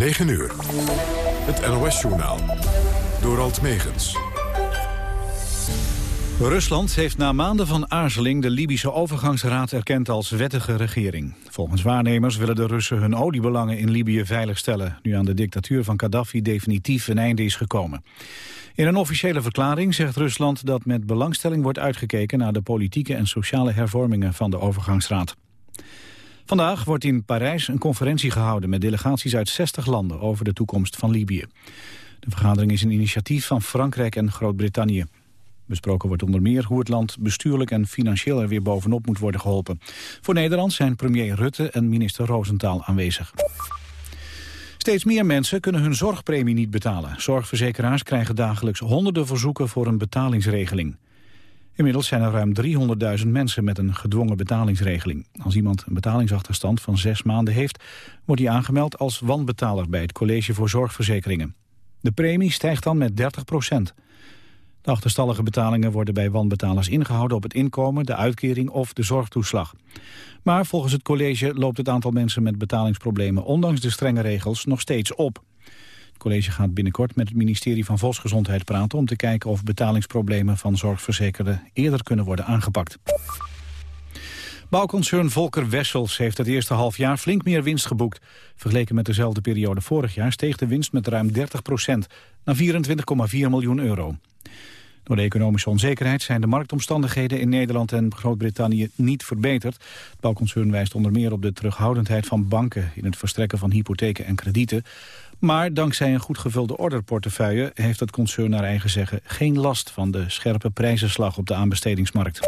9 uur. Het NOS-journaal. Door Alt Megens. Rusland heeft na maanden van aarzeling de Libische overgangsraad erkend als wettige regering. Volgens waarnemers willen de Russen hun oliebelangen in Libië veiligstellen... nu aan de dictatuur van Gaddafi definitief een einde is gekomen. In een officiële verklaring zegt Rusland dat met belangstelling wordt uitgekeken... naar de politieke en sociale hervormingen van de overgangsraad. Vandaag wordt in Parijs een conferentie gehouden met delegaties uit 60 landen over de toekomst van Libië. De vergadering is een initiatief van Frankrijk en Groot-Brittannië. Besproken wordt onder meer hoe het land bestuurlijk en financieel er weer bovenop moet worden geholpen. Voor Nederland zijn premier Rutte en minister Roosentaal aanwezig. Steeds meer mensen kunnen hun zorgpremie niet betalen. Zorgverzekeraars krijgen dagelijks honderden verzoeken voor een betalingsregeling. Inmiddels zijn er ruim 300.000 mensen met een gedwongen betalingsregeling. Als iemand een betalingsachterstand van zes maanden heeft... wordt hij aangemeld als wanbetaler bij het College voor Zorgverzekeringen. De premie stijgt dan met 30 procent. De achterstallige betalingen worden bij wanbetalers ingehouden op het inkomen, de uitkering of de zorgtoeslag. Maar volgens het college loopt het aantal mensen met betalingsproblemen ondanks de strenge regels nog steeds op. College gaat binnenkort met het ministerie van Volksgezondheid praten om te kijken of betalingsproblemen van zorgverzekerden eerder kunnen worden aangepakt. Bouwconcern Volker Wessels heeft het eerste halfjaar flink meer winst geboekt. Vergeleken met dezelfde periode vorig jaar steeg de winst met ruim 30 procent, naar 24,4 miljoen euro. Door de economische onzekerheid zijn de marktomstandigheden in Nederland en Groot-Brittannië niet verbeterd. Het bouwconcern wijst onder meer op de terughoudendheid van banken in het verstrekken van hypotheken en kredieten. Maar dankzij een goed gevulde orderportefeuille heeft het concern naar eigen zeggen geen last van de scherpe prijzenslag op de aanbestedingsmarkt.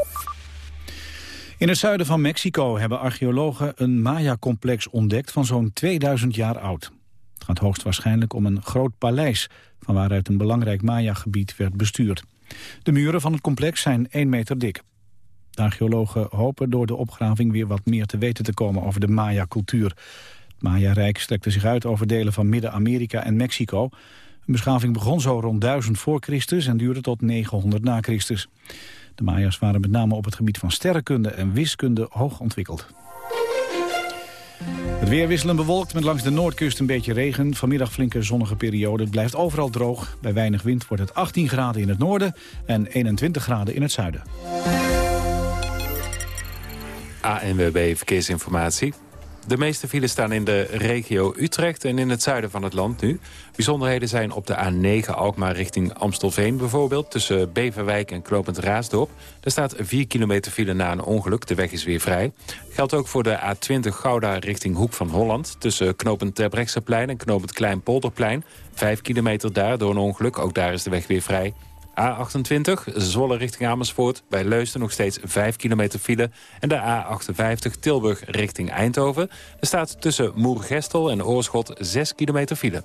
In het zuiden van Mexico hebben archeologen een Maya-complex ontdekt van zo'n 2000 jaar oud. Het gaat hoogstwaarschijnlijk om een groot paleis... van waaruit een belangrijk Maya-gebied werd bestuurd. De muren van het complex zijn 1 meter dik. De archeologen hopen door de opgraving weer wat meer te weten te komen over de Maya-cultuur. Het Maya-rijk strekte zich uit over delen van Midden-Amerika en Mexico. Een beschaving begon zo rond 1000 voor Christus en duurde tot 900 na Christus. De Maya's waren met name op het gebied van sterrenkunde en wiskunde hoog ontwikkeld. Het weer wisselen bewolkt met langs de noordkust een beetje regen. Vanmiddag flinke zonnige periode. Het blijft overal droog. Bij weinig wind wordt het 18 graden in het noorden en 21 graden in het zuiden. ANWB Verkeersinformatie. De meeste files staan in de regio Utrecht en in het zuiden van het land nu. Bijzonderheden zijn op de A9 Alkmaar richting Amstelveen bijvoorbeeld... tussen Beverwijk en Knopend Raasdorp. Er staat 4 kilometer file na een ongeluk, de weg is weer vrij. Geldt ook voor de A20 Gouda richting Hoek van Holland... tussen Knopend Terbrechtseplein en Knopend Kleinpolderplein. 5 kilometer daar door een ongeluk, ook daar is de weg weer vrij... A28, Zwolle richting Amersfoort. Bij Leusden nog steeds 5 kilometer file. En de A58, Tilburg richting Eindhoven. Er staat tussen Moergestel en Oorschot 6 kilometer file.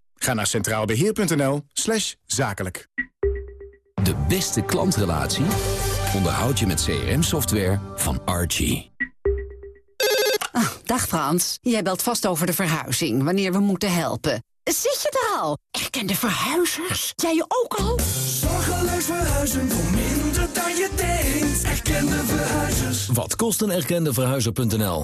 Ga naar centraalbeheer.nl slash zakelijk. De beste klantrelatie onderhoud je met CRM-software van Archie. Oh, dag Frans, jij belt vast over de verhuizing, wanneer we moeten helpen. Zit je er al? Erkende verhuizers? Jij je ook al? Zorgeloos verhuizen voor minder dan je denkt. Erkende verhuizers. Wat kost een erkende verhuizer.nl?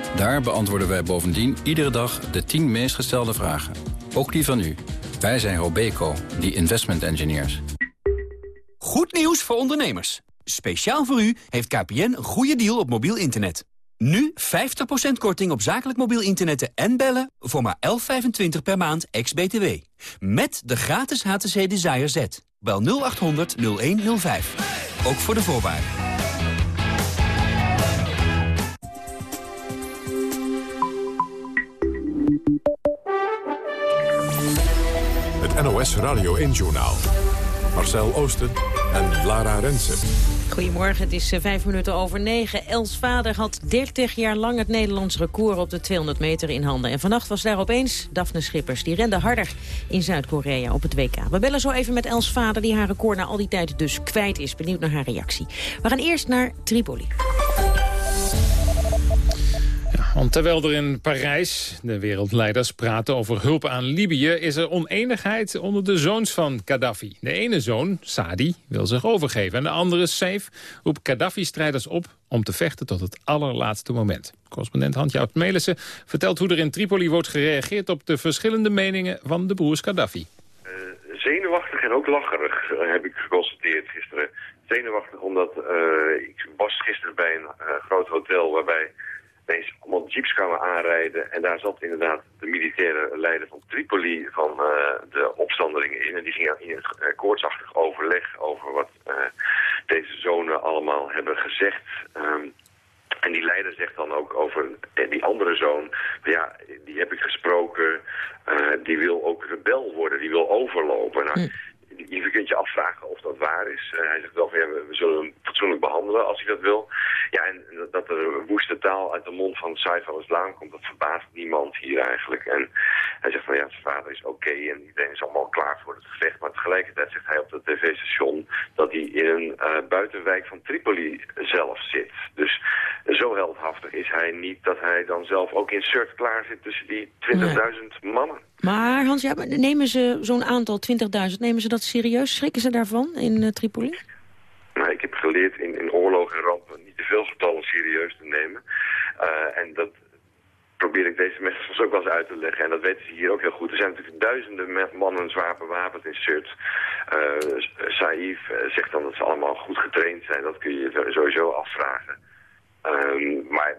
Daar beantwoorden wij bovendien iedere dag de 10 meest gestelde vragen. Ook die van u. Wij zijn Robeco, die investment engineers. Goed nieuws voor ondernemers. Speciaal voor u heeft KPN een goede deal op mobiel internet. Nu 50% korting op zakelijk mobiel internetten en bellen voor maar 11,25 per maand ex-BTW. Met de gratis HTC Desire Z. Bel 0800 0105. Ook voor de voorwaarden. Het NOS Radio 1-journaal. Marcel Oosten en Lara Rensen. Goedemorgen, het is eh, vijf minuten over negen. Els vader had 30 jaar lang het Nederlands record op de 200 meter in handen. En vannacht was daar opeens Daphne Schippers. Die rende harder in Zuid-Korea op het WK. We bellen zo even met Els vader, die haar record na al die tijd dus kwijt is. Benieuwd naar haar reactie. We gaan eerst naar Tripoli. Want terwijl er in Parijs de wereldleiders praten over hulp aan Libië... is er oneenigheid onder de zoons van Gaddafi. De ene zoon, Sadi, wil zich overgeven. En de andere, Saif, roept Gaddafi-strijders op om te vechten tot het allerlaatste moment. Correspondent Hans-Jout Melissen vertelt hoe er in Tripoli wordt gereageerd... op de verschillende meningen van de broers Gaddafi. Uh, zenuwachtig en ook lacherig, uh, heb ik geconstateerd gisteren. Zenuwachtig omdat uh, ik was gisteren bij een groot hotel... waarbij ineens allemaal jeeps kwamen aanrijden. En daar zat inderdaad de militaire leider van Tripoli van uh, de opstandelingen in. En die gingen in uh, koortsachtig overleg over wat uh, deze zonen allemaal hebben gezegd. Um, en die leider zegt dan ook over die andere zoon, ja, die heb ik gesproken, die wil ook rebel worden, die wil overlopen. Nou, je kunt je afvragen of dat waar is. Uh, hij zegt wel van ja, we, we, zullen hem fatsoenlijk behandelen als hij dat wil. Ja, en dat er woeste taal uit de mond van Saif al-Islam komt, dat verbaast niemand hier eigenlijk. En hij zegt van ja, zijn vader is oké okay en iedereen is allemaal klaar voor het gevecht. Maar tegelijkertijd zegt hij op het tv-station dat hij in een uh, buitenwijk van Tripoli zelf zit. Dus zo heldhaftig is hij niet dat hij dan zelf ook in Surt klaar zit tussen die 20.000 nee. mannen. Maar Hans, ja, nemen ze zo'n aantal 20.000, nemen ze dat serieus? Schrikken ze daarvan in uh, Tripoli? Nou, ik heb geleerd in, in oorlog en rampen niet te veel getallen serieus te nemen. Uh, en dat probeer ik deze mensen soms ook wel eens uit te leggen. En dat weten ze hier ook heel goed. Er zijn natuurlijk duizenden mannen zwaar bewapend in Surt. Uh, Saif zegt dan dat ze allemaal goed getraind zijn. Dat kun je sowieso afvragen. Um, maar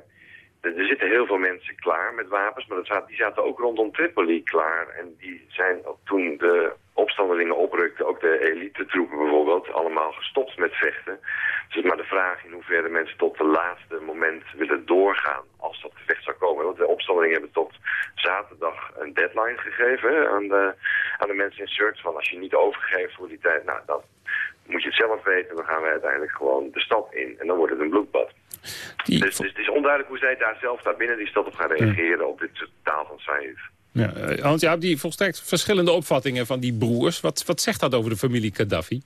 er zitten heel veel mensen klaar met wapens, maar dat die zaten ook rondom Tripoli klaar. En die zijn toen de opstandelingen oprukten, ook de elite troepen bijvoorbeeld, allemaal gestopt met vechten. Dus het is maar de vraag in hoeverre mensen tot het laatste moment willen doorgaan als dat gevecht zou komen. Want de opstandelingen hebben tot zaterdag een deadline gegeven aan, de, aan de mensen in Search van als je niet overgeeft voor die tijd, nou dan moet je het zelf weten, dan gaan we uiteindelijk gewoon de stad in en dan wordt het een bloedbad. Die... Dus, dus, het is onduidelijk hoe zij daar zelf daar binnen die stad op gaan reageren op dit taal van Saïd. Ja, Hans, hebt die volstrekt verschillende opvattingen van die broers. Wat, wat zegt dat over de familie Gaddafi?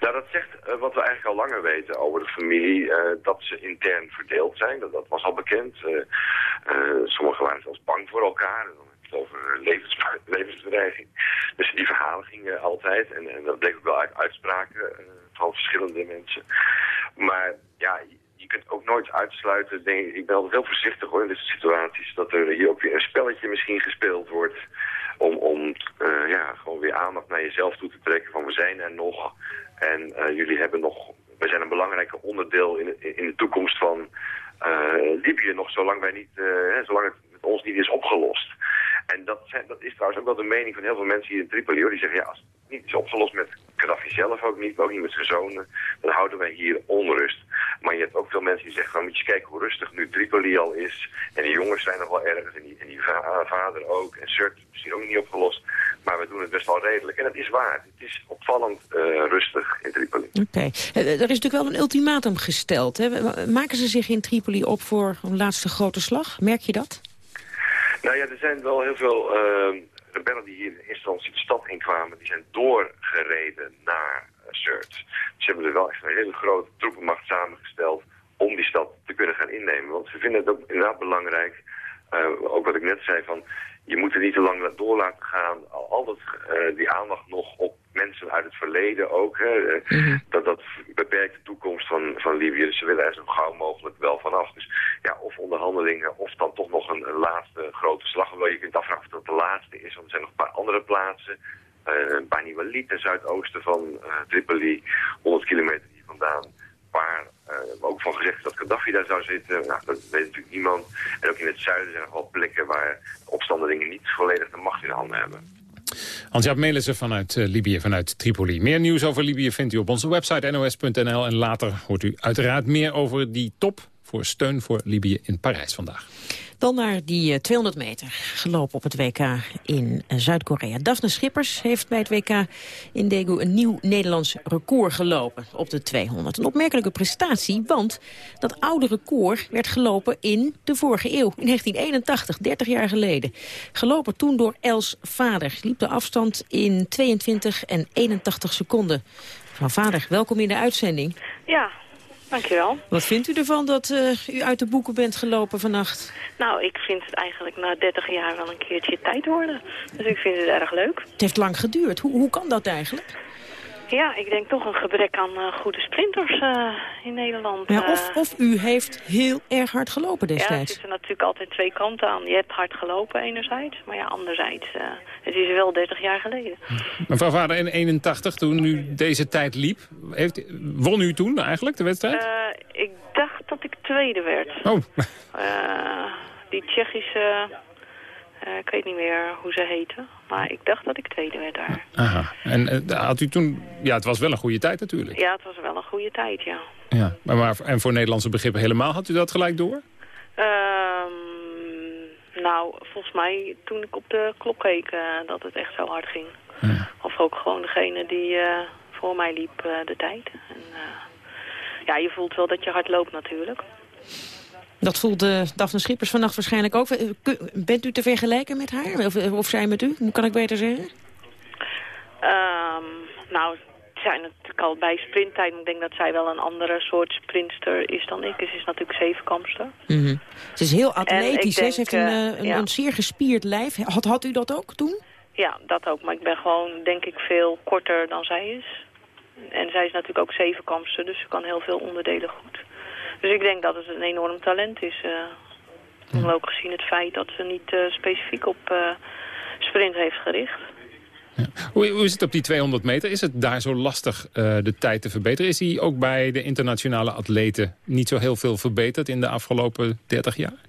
Nou, dat zegt uh, wat we eigenlijk al langer weten over de familie. Uh, dat ze intern verdeeld zijn. Dat, dat was al bekend. Uh, sommigen waren zelfs bang voor elkaar. Dan over levens, levensbedreiging. Dus die verhalen gingen altijd. En, en dat bleek ook wel uit uitspraken van verschillende mensen. Maar ja, je kunt ook nooit uitsluiten, ik, ben altijd heel voorzichtig hoor in deze situaties, dat er hier ook weer een spelletje misschien gespeeld wordt om, om uh, ja, gewoon weer aandacht naar jezelf toe te trekken van we zijn er nog en uh, jullie hebben nog, we zijn een belangrijk onderdeel in, in de toekomst van Libië nog, zolang wij niet, zolang het met ons niet is opgelost. En dat, dat is trouwens ook wel de mening van heel veel mensen hier in Tripoli. Die zeggen, ja, als het niet is opgelost met Gaddafi zelf ook niet, maar ook niet met zijn zonen, dan houden wij hier onrust. Maar je hebt ook veel mensen die zeggen, van, moet je kijken hoe rustig nu Tripoli al is. En die jongens zijn nog wel ergens, en die, die vader ook, en Surt misschien ook niet opgelost. Maar we doen het best wel redelijk. En dat is waar. Het is opvallend uh, rustig in Tripoli. Oké. Okay. Er is natuurlijk wel een ultimatum gesteld. Hè? Maken ze zich in Tripoli op voor een laatste grote slag? Merk je dat? Nou ja, er zijn wel heel veel uh, rebellen die hier in instantie de stad inkwamen. Die zijn doorgereden naar uh, Surt. Ze hebben er wel echt een hele grote troepenmacht samengesteld om die stad te kunnen gaan innemen. Want ze vinden het ook inderdaad belangrijk, uh, ook wat ik net zei, van je moet er niet te lang door laten gaan. Altijd uh, die aandacht nog op mensen uit het verleden ook. Hè, mm -hmm. Dat dat beperkt de toekomst van, van Libië. Dus ze willen er zo gauw mogelijk wel vanaf. Dus ja, of onderhandelingen of dan toch nog een, een laatste grote slag. Hoewel je kunt afvragen of dat de laatste is. Want er zijn nog een paar andere plaatsen. Uh, Bani Walid ten zuidoosten van uh, Tripoli. 100 kilometer hier vandaan. Waar uh, ook van gezegd dat Gaddafi daar zou zitten. Nou, dat weet natuurlijk niemand. En ook in het zuiden zijn er wel plekken waar opstandelingen niet volledig de macht in handen hebben. Hans-Jaap Melissen vanuit uh, Libië, vanuit Tripoli. Meer nieuws over Libië vindt u op onze website nos.nl. En later hoort u uiteraard meer over die top voor steun voor Libië in Parijs vandaag. Dan naar die 200 eh, meter gelopen op het WK in eh, Zuid-Korea. Daphne Schippers heeft bij het WK in Daegu een nieuw Nederlands record gelopen op de 200. Een opmerkelijke prestatie, want dat oude record werd gelopen in de vorige eeuw. In 1981, 30 jaar geleden. Gelopen toen door Els Vader. Liep de afstand in 22 en 81 seconden. Mevrouw Vader, welkom in de uitzending. Ja, Dankjewel. Wat vindt u ervan dat uh, u uit de boeken bent gelopen vannacht? Nou, ik vind het eigenlijk na 30 jaar wel een keertje tijd worden. Dus ik vind het erg leuk. Het heeft lang geduurd. Hoe, hoe kan dat eigenlijk? Ja, ik denk toch een gebrek aan uh, goede sprinters uh, in Nederland. Ja, of, of u heeft heel erg hard gelopen destijds. Ja, er zitten natuurlijk altijd twee kanten aan. Je hebt hard gelopen enerzijds, maar ja, anderzijds, uh, het is wel 30 jaar geleden. Mevrouw Vader, in 81, toen u deze tijd liep, heeft, won u toen eigenlijk de wedstrijd? ik dacht dat ik tweede werd. Oh. die Tsjechische uh, ik weet niet meer hoe ze heten. Maar ik dacht dat ik tweede werd daar. Aha. En uh, had u toen... Ja, het was wel een goede tijd natuurlijk. Ja, het was wel een goede tijd, ja. ja. Maar, maar, en voor Nederlandse begrippen helemaal, had u dat gelijk door? Um, nou, volgens mij toen ik op de klok keek uh, dat het echt zo hard ging. Ja. Of ook gewoon degene die voor mij liep de tijd. En, ja, je voelt wel dat je hard loopt natuurlijk. Dat voelde Daphne Schippers vannacht waarschijnlijk ook. Bent u te vergelijken met haar? Of, of zij met u? Hoe kan ik beter zeggen? Um, nou, zijn natuurlijk al bij sprinttijd. Ik denk dat zij wel een andere soort sprinter is dan ik. Ze is natuurlijk zevenkampster. Mm -hmm. Ze is heel atletisch. Denk, Ze heeft een, uh, een, ja. een, zeer gespierd lijf. Had, had u dat ook toen? Ja, dat ook. Maar ik ben gewoon, denk ik, veel korter dan zij is. En zij is natuurlijk ook zevenkampster. Dus ze kan heel veel onderdelen goed. Dus ik denk dat het een enorm talent is. Uh, ook gezien het feit dat ze niet uh, specifiek op uh, sprint heeft gericht. Ja. Hoe, hoe, is het op die 200 meter? Is het daar zo lastig de tijd te verbeteren? Is die ook bij de internationale atleten niet zo heel veel verbeterd in de afgelopen 30 jaar?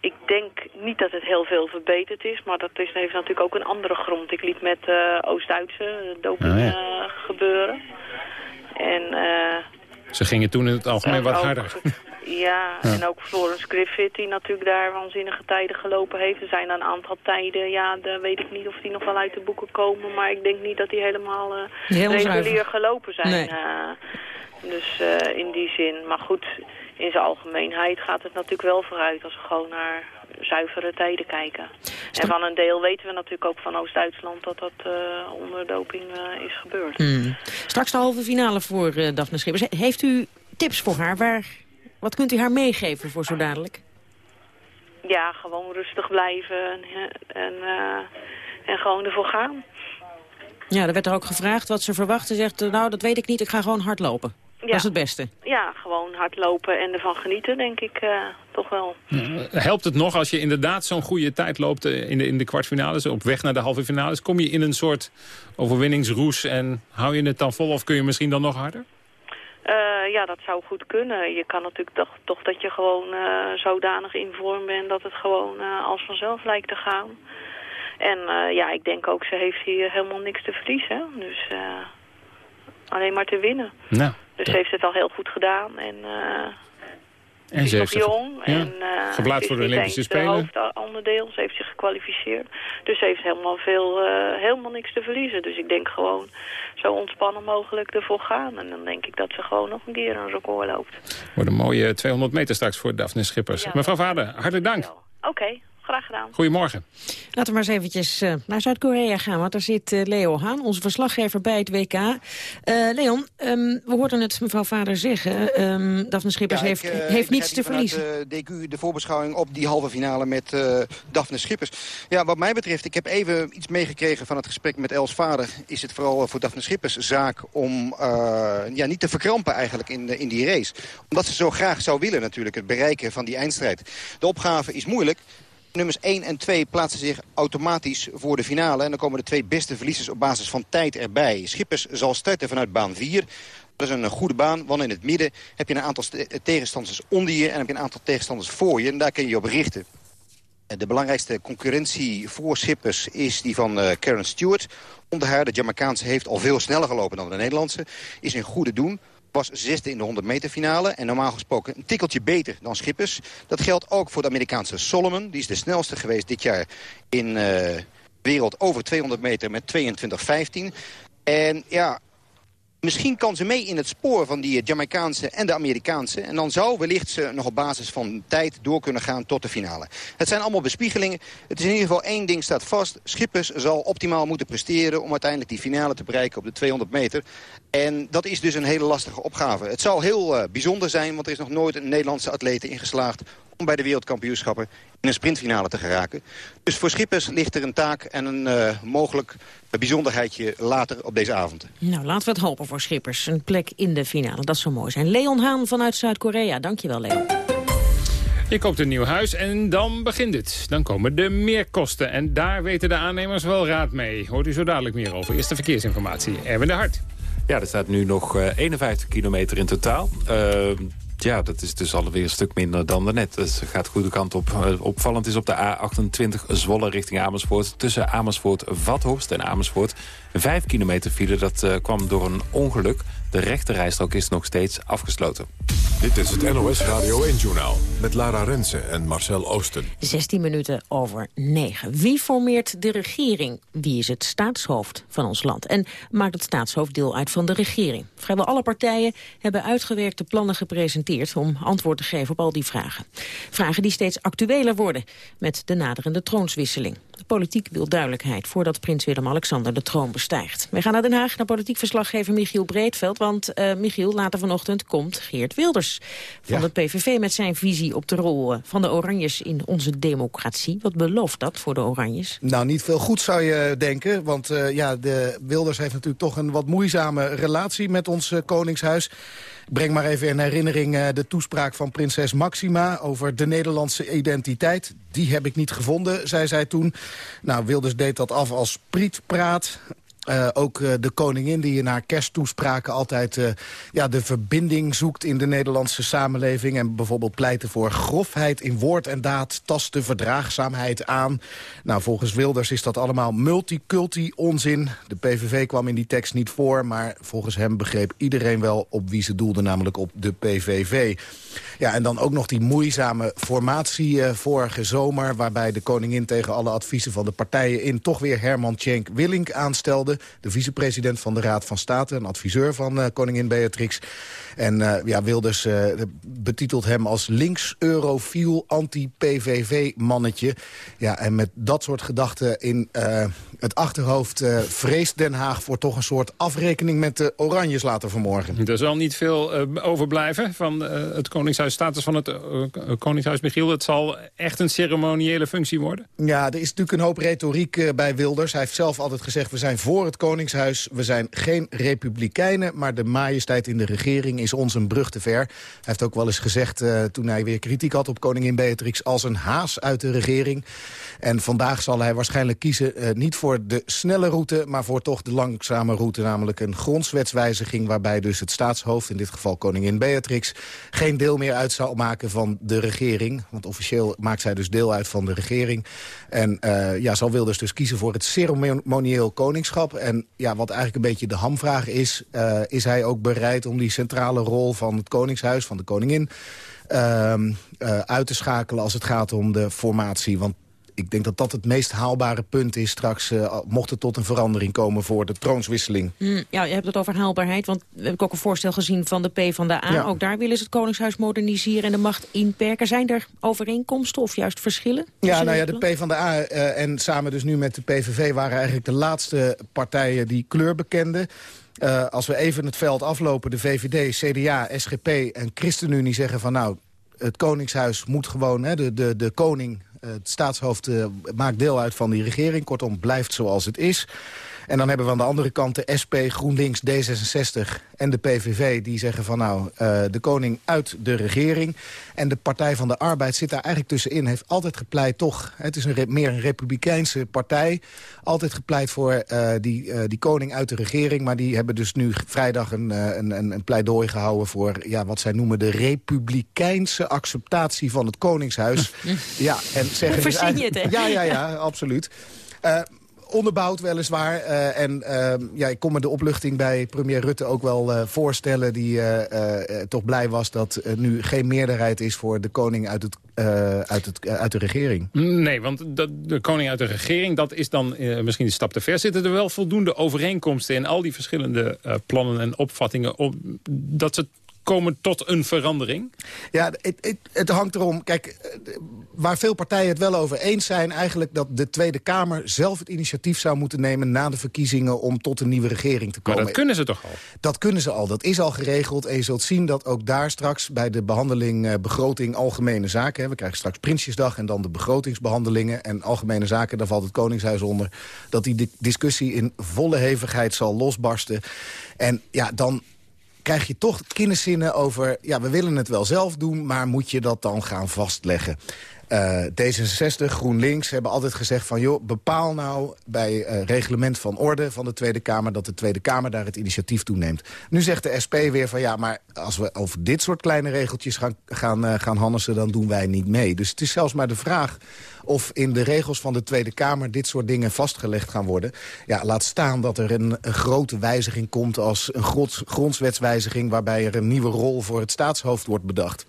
ik denk niet dat het heel veel verbeterd is, maar dat is, heeft natuurlijk ook een andere grond. Ik liep met Oost-Duitse doping oh, ja. gebeuren. En, uh, Ze gingen toen in het algemeen wat ook, harder. Ja, ja, en ook Florence Griffith die natuurlijk daar waanzinnige tijden gelopen heeft. Er zijn een aantal tijden, ja, dan weet ik niet of die nog wel uit de boeken komen. Maar ik denk niet dat die helemaal uh, regulier gelopen zijn. Nee. Uh, dus uh, in die zin. Maar goed, in zijn algemeenheid gaat het natuurlijk wel vooruit als we gewoon naar zuivere tijden kijken. En van een deel weten we natuurlijk ook van Oost-Duitsland dat dat uh, onder doping uh, is gebeurd. Hmm. Straks de halve finale voor uh, Daphne Schippers. Heeft u tips voor haar? Waar, wat kunt u haar meegeven voor zo dadelijk? Ja, gewoon rustig blijven en, en, en gewoon ervoor gaan. Ja, er werd er ook gevraagd wat ze verwacht. Ze zegt, nou dat weet ik niet, ik ga gewoon hardlopen. Ja. Dat is het beste. Ja, gewoon hardlopen en ervan genieten, denk ik uh, toch wel. Helpt het nog als je inderdaad zo'n goede tijd loopt in de, in de kwartfinales, op weg naar de halve finales? Kom je in een soort overwinningsroes en hou je het dan vol of kun je misschien dan nog harder? Uh, ja, dat zou goed kunnen. Je kan natuurlijk toch, toch dat je gewoon uh, zodanig in vorm bent dat het gewoon als vanzelf lijkt te gaan. En ja, ik denk ook, ze heeft hier helemaal niks te verliezen. Dus alleen maar te winnen. Nou. Dus ze heeft het al heel goed gedaan. En, uh, en ze is nog jong. Ja, en, uh, Geplaatst voor de Olympische Spelen. Het hoofdonderdeel. Ze heeft zich gekwalificeerd. Dus ze heeft helemaal, veel, uh, helemaal niks te verliezen. Dus ik denk gewoon zo ontspannen mogelijk ervoor gaan. En dan denk ik dat ze gewoon nog een keer een record loopt. Wordt een mooie 200 meter straks voor Daphne Schippers. Ja. Mevrouw Vader, hartelijk dank. Oké. Okay. Graag gedaan. Goedemorgen. Laten we maar eens eventjes uh, naar Zuid-Korea gaan. Want daar zit uh, Leo Haan, onze verslaggever bij het WK. Uh, Leon, um, we hoorden het mevrouw Vader zeggen. Um, Daphne Schippers ja, heeft, ik, heeft niets te verliezen. De DQ, de voorbeschouwing op die halve finale met Daphne Schippers. Ja, wat mij betreft, ik heb even iets meegekregen van het gesprek met Els Vader. Is het vooral voor Daphne Schippers zaak om ja, niet te verkrampen eigenlijk in, de, in die race. Omdat ze zo graag zou willen natuurlijk, het bereiken van die eindstrijd. De opgave is moeilijk. Nummers 1 en 2 plaatsen zich automatisch voor de finale. En dan komen de twee beste verliezers op basis van tijd erbij. Schippers zal starten vanuit baan 4. Dat is een goede baan, want in het midden heb je een aantal tegenstanders onder je... en heb je een aantal tegenstanders voor je. En daar kun je op richten. De belangrijkste concurrentie voor Schippers is die van uh, Karen Stewart. Onder haar, de Jamaicaanse, heeft al veel sneller gelopen dan de Nederlandse. Is in goede doen was zesde in de 100 meter finale. En normaal gesproken een tikkeltje beter dan Schippers. Dat geldt ook voor de Amerikaanse Solomon. Die is de snelste geweest dit jaar in uh, wereld over 200 meter met 22.15. En ja, Misschien kan ze mee in het spoor van die Jamaicaanse en de Amerikaanse. En dan zou wellicht ze nog op basis van tijd door kunnen gaan tot de finale. Het zijn allemaal bespiegelingen. Het is in ieder geval één ding staat vast. Schippers zal optimaal moeten presteren om uiteindelijk die finale te bereiken op de 200 meter. En dat is dus een hele lastige opgave. Het zal heel uh, bijzonder zijn, want er is nog nooit een Nederlandse atlete ingeslaagd om bij de wereldkampioenschappen in een sprintfinale te geraken. Dus voor Schippers ligt er een taak en een uh, mogelijk bijzonderheidje later op deze avond. Nou, laten we het hopen voor Schippers. Een plek in de finale, dat zou mooi zijn. Leon Haan vanuit Zuid-Korea, dankjewel Leon. Je koopt een nieuw huis en dan begint het. Dan komen de meerkosten en daar weten de aannemers wel raad mee. Hoort u zo dadelijk meer over. Eerste verkeersinformatie, Erwin de Hart. Ja, er staat nu nog 51 eh, kilometer in totaal. Uh, ja, dat is dus alweer een stuk minder dan daarnet. Het gaat de goede kant op. Eh, opvallend is op de A28 Zwolle richting Amersfoort. Tussen Amersfoort-Vathorst en Amersfoort. Vijf kilometer file, dat uh, kwam door een ongeluk. De rechterrijstrook is nog steeds afgesloten. Dit is het NOS Radio 1-journaal met Lara Rensen en Marcel Oosten. 16 minuten over 9. Wie formeert de regering? Wie is het staatshoofd van ons land? En maakt het staatshoofd deel uit van de regering? Vrijwel alle partijen hebben uitgewerkte plannen gepresenteerd... om antwoord te geven op al die vragen. Vragen die steeds actueler worden met de naderende troonswisseling. De politiek wil duidelijkheid voordat prins Willem-Alexander de troon bestijgt. We gaan naar Den Haag, naar politiek verslaggever Michiel Breedveld. Want uh, Michiel, later vanochtend komt Geert Wilders van de PVV... met zijn visie op de rol eh, van de Oranjes in onze democratie. Wat belooft dat voor de Oranjes? Nou, niet veel goed zou je denken. Want uh, ja, de Wilders heeft natuurlijk toch een wat moeizame relatie met ons Koningshuis. Breng maar even in herinnering uh, de toespraak van prinses Maxima... over de Nederlandse identiteit. Die heb ik niet gevonden, zei zij toen. Nou, Wilders deed dat af als prietpraat. Uh, ook uh, de koningin die in haar kersttoespraken altijd uh, ja, de verbinding zoekt in de Nederlandse samenleving. En bijvoorbeeld pleiten voor grofheid in woord en daad, tast de verdraagzaamheid aan. Nou, volgens Wilders is dat allemaal multiculti onzin. De PVV kwam in die tekst niet voor, maar volgens hem begreep iedereen wel op wie ze doelde, namelijk op de PVV. Ja, en dan ook nog die moeizame formatie vorige zomer, waarbij de koningin tegen alle adviezen van de partijen in toch weer Herman Tjenk Willink aanstelde de vicepresident van de Raad van State... een adviseur van uh, koningin Beatrix. En uh, ja, Wilders uh, betitelt hem als links-eurofiel anti-PVV-mannetje. Ja, en met dat soort gedachten in het achterhoofd... vreest Den Haag voor toch een soort afrekening met de Oranjes later vanmorgen. Er zal niet veel overblijven van het Koningshuis, status van het Koningshuis Michiel. Het zal echt een ceremoniële functie worden? Ja, er is natuurlijk een hoop retoriek bij Wilders. Hij heeft zelf altijd gezegd, we zijn voor het Koningshuis. We zijn geen republikeinen, maar de majesteit in de regering is ons een brug te ver. Hij heeft ook wel eens gezegd, uh, toen hij weer kritiek had op koningin Beatrix... als een haas uit de regering. En vandaag zal hij waarschijnlijk kiezen uh, niet voor de snelle route... maar voor toch de langzame route, namelijk een grondwetswijziging... waarbij dus het staatshoofd, in dit geval koningin Beatrix... geen deel meer uit zal maken van de regering. Want officieel maakt zij dus deel uit van de regering. En uh, ja, zal Wilders dus kiezen voor het ceremonieel koningschap en ja, wat eigenlijk een beetje de hamvraag is... Uh, is hij ook bereid om die centrale rol van het Koningshuis, van de koningin... Uh, uh, uit te schakelen als het gaat om de formatie. Want ik denk dat dat het meest haalbare punt is straks... Uh, mocht er tot een verandering komen voor de troonswisseling. Mm, ja, je hebt het over haalbaarheid, want we hebben ook een voorstel gezien van de P van de A. Ja. Ook daar willen ze het Koningshuis moderniseren en de macht inperken. Zijn er overeenkomsten of juist verschillen? Ja, nou ja, de P van de A uh, en samen dus nu met de PVV... waren eigenlijk de laatste partijen die kleur bekenden. Uh, als we even het veld aflopen, de VVD, CDA, SGP en ChristenUnie zeggen van... nou, het Koningshuis moet gewoon, hè, de, de, de koning, het staatshoofd... Uh, maakt deel uit van die regering, kortom, blijft zoals het is. En dan hebben we aan de andere kant de SP, GroenLinks, D66 en de PVV... die zeggen van nou, uh, de koning uit de regering. En de Partij van de Arbeid zit daar eigenlijk tussenin. Heeft altijd gepleit toch, het is een meer een republikeinse partij... altijd gepleit voor uh, die, uh, die koning uit de regering. Maar die hebben dus nu vrijdag een, een, een pleidooi gehouden... voor ja, wat zij noemen de republikeinse acceptatie van het koningshuis. ja, en zeggen dus je het, hè? Ja, ja, ja, absoluut. Uh, onderbouwd weliswaar. Uh, en uh, ja, ik kon me de opluchting bij premier Rutte ook wel uh, voorstellen... die toch blij was dat er nu geen meerderheid is voor de koning uit, het, uit, het, uit de regering. Nee, want de koning uit de regering, dat is dan misschien een stap te ver. Zitten er wel voldoende overeenkomsten in al die verschillende plannen en opvattingen... Om, dat ze komen tot een verandering? Ja, het, het, het, hangt erom. Kijk, eh, waar veel partijen het wel over eens zijn... eigenlijk dat de Tweede Kamer zelf het initiatief zou moeten nemen... na de verkiezingen om tot een nieuwe regering te komen. Maar dat kunnen ze toch al? Dat kunnen ze al. Dat is al geregeld. En je zult zien dat ook daar straks bij de behandeling uh, begroting algemene zaken... Hè, we krijgen straks Prinsjesdag en dan de begrotingsbehandelingen... en algemene zaken, daar valt het Koningshuis onder... dat die discussie in volle hevigheid zal losbarsten. En ja, dan krijg je toch kinderzinnen over... ja, we willen het wel zelf doen, maar moet je dat dan gaan vastleggen? Uh, D66, GroenLinks hebben altijd gezegd van... joh, bepaal nou bij uh, reglement van orde van de Tweede Kamer... dat de Tweede Kamer daar het initiatief toe neemt. Nu zegt de SP weer van ja, maar als we over dit soort kleine regeltjes gaan, gaan, uh, gaan hannissen... dan doen wij niet mee. Dus het is zelfs maar de vraag of in de regels van de Tweede Kamer dit soort dingen vastgelegd gaan worden. Ja, laat staan dat er een, een grote wijziging komt als een grond, grondswetswijziging... waarbij er een nieuwe rol voor het staatshoofd wordt bedacht.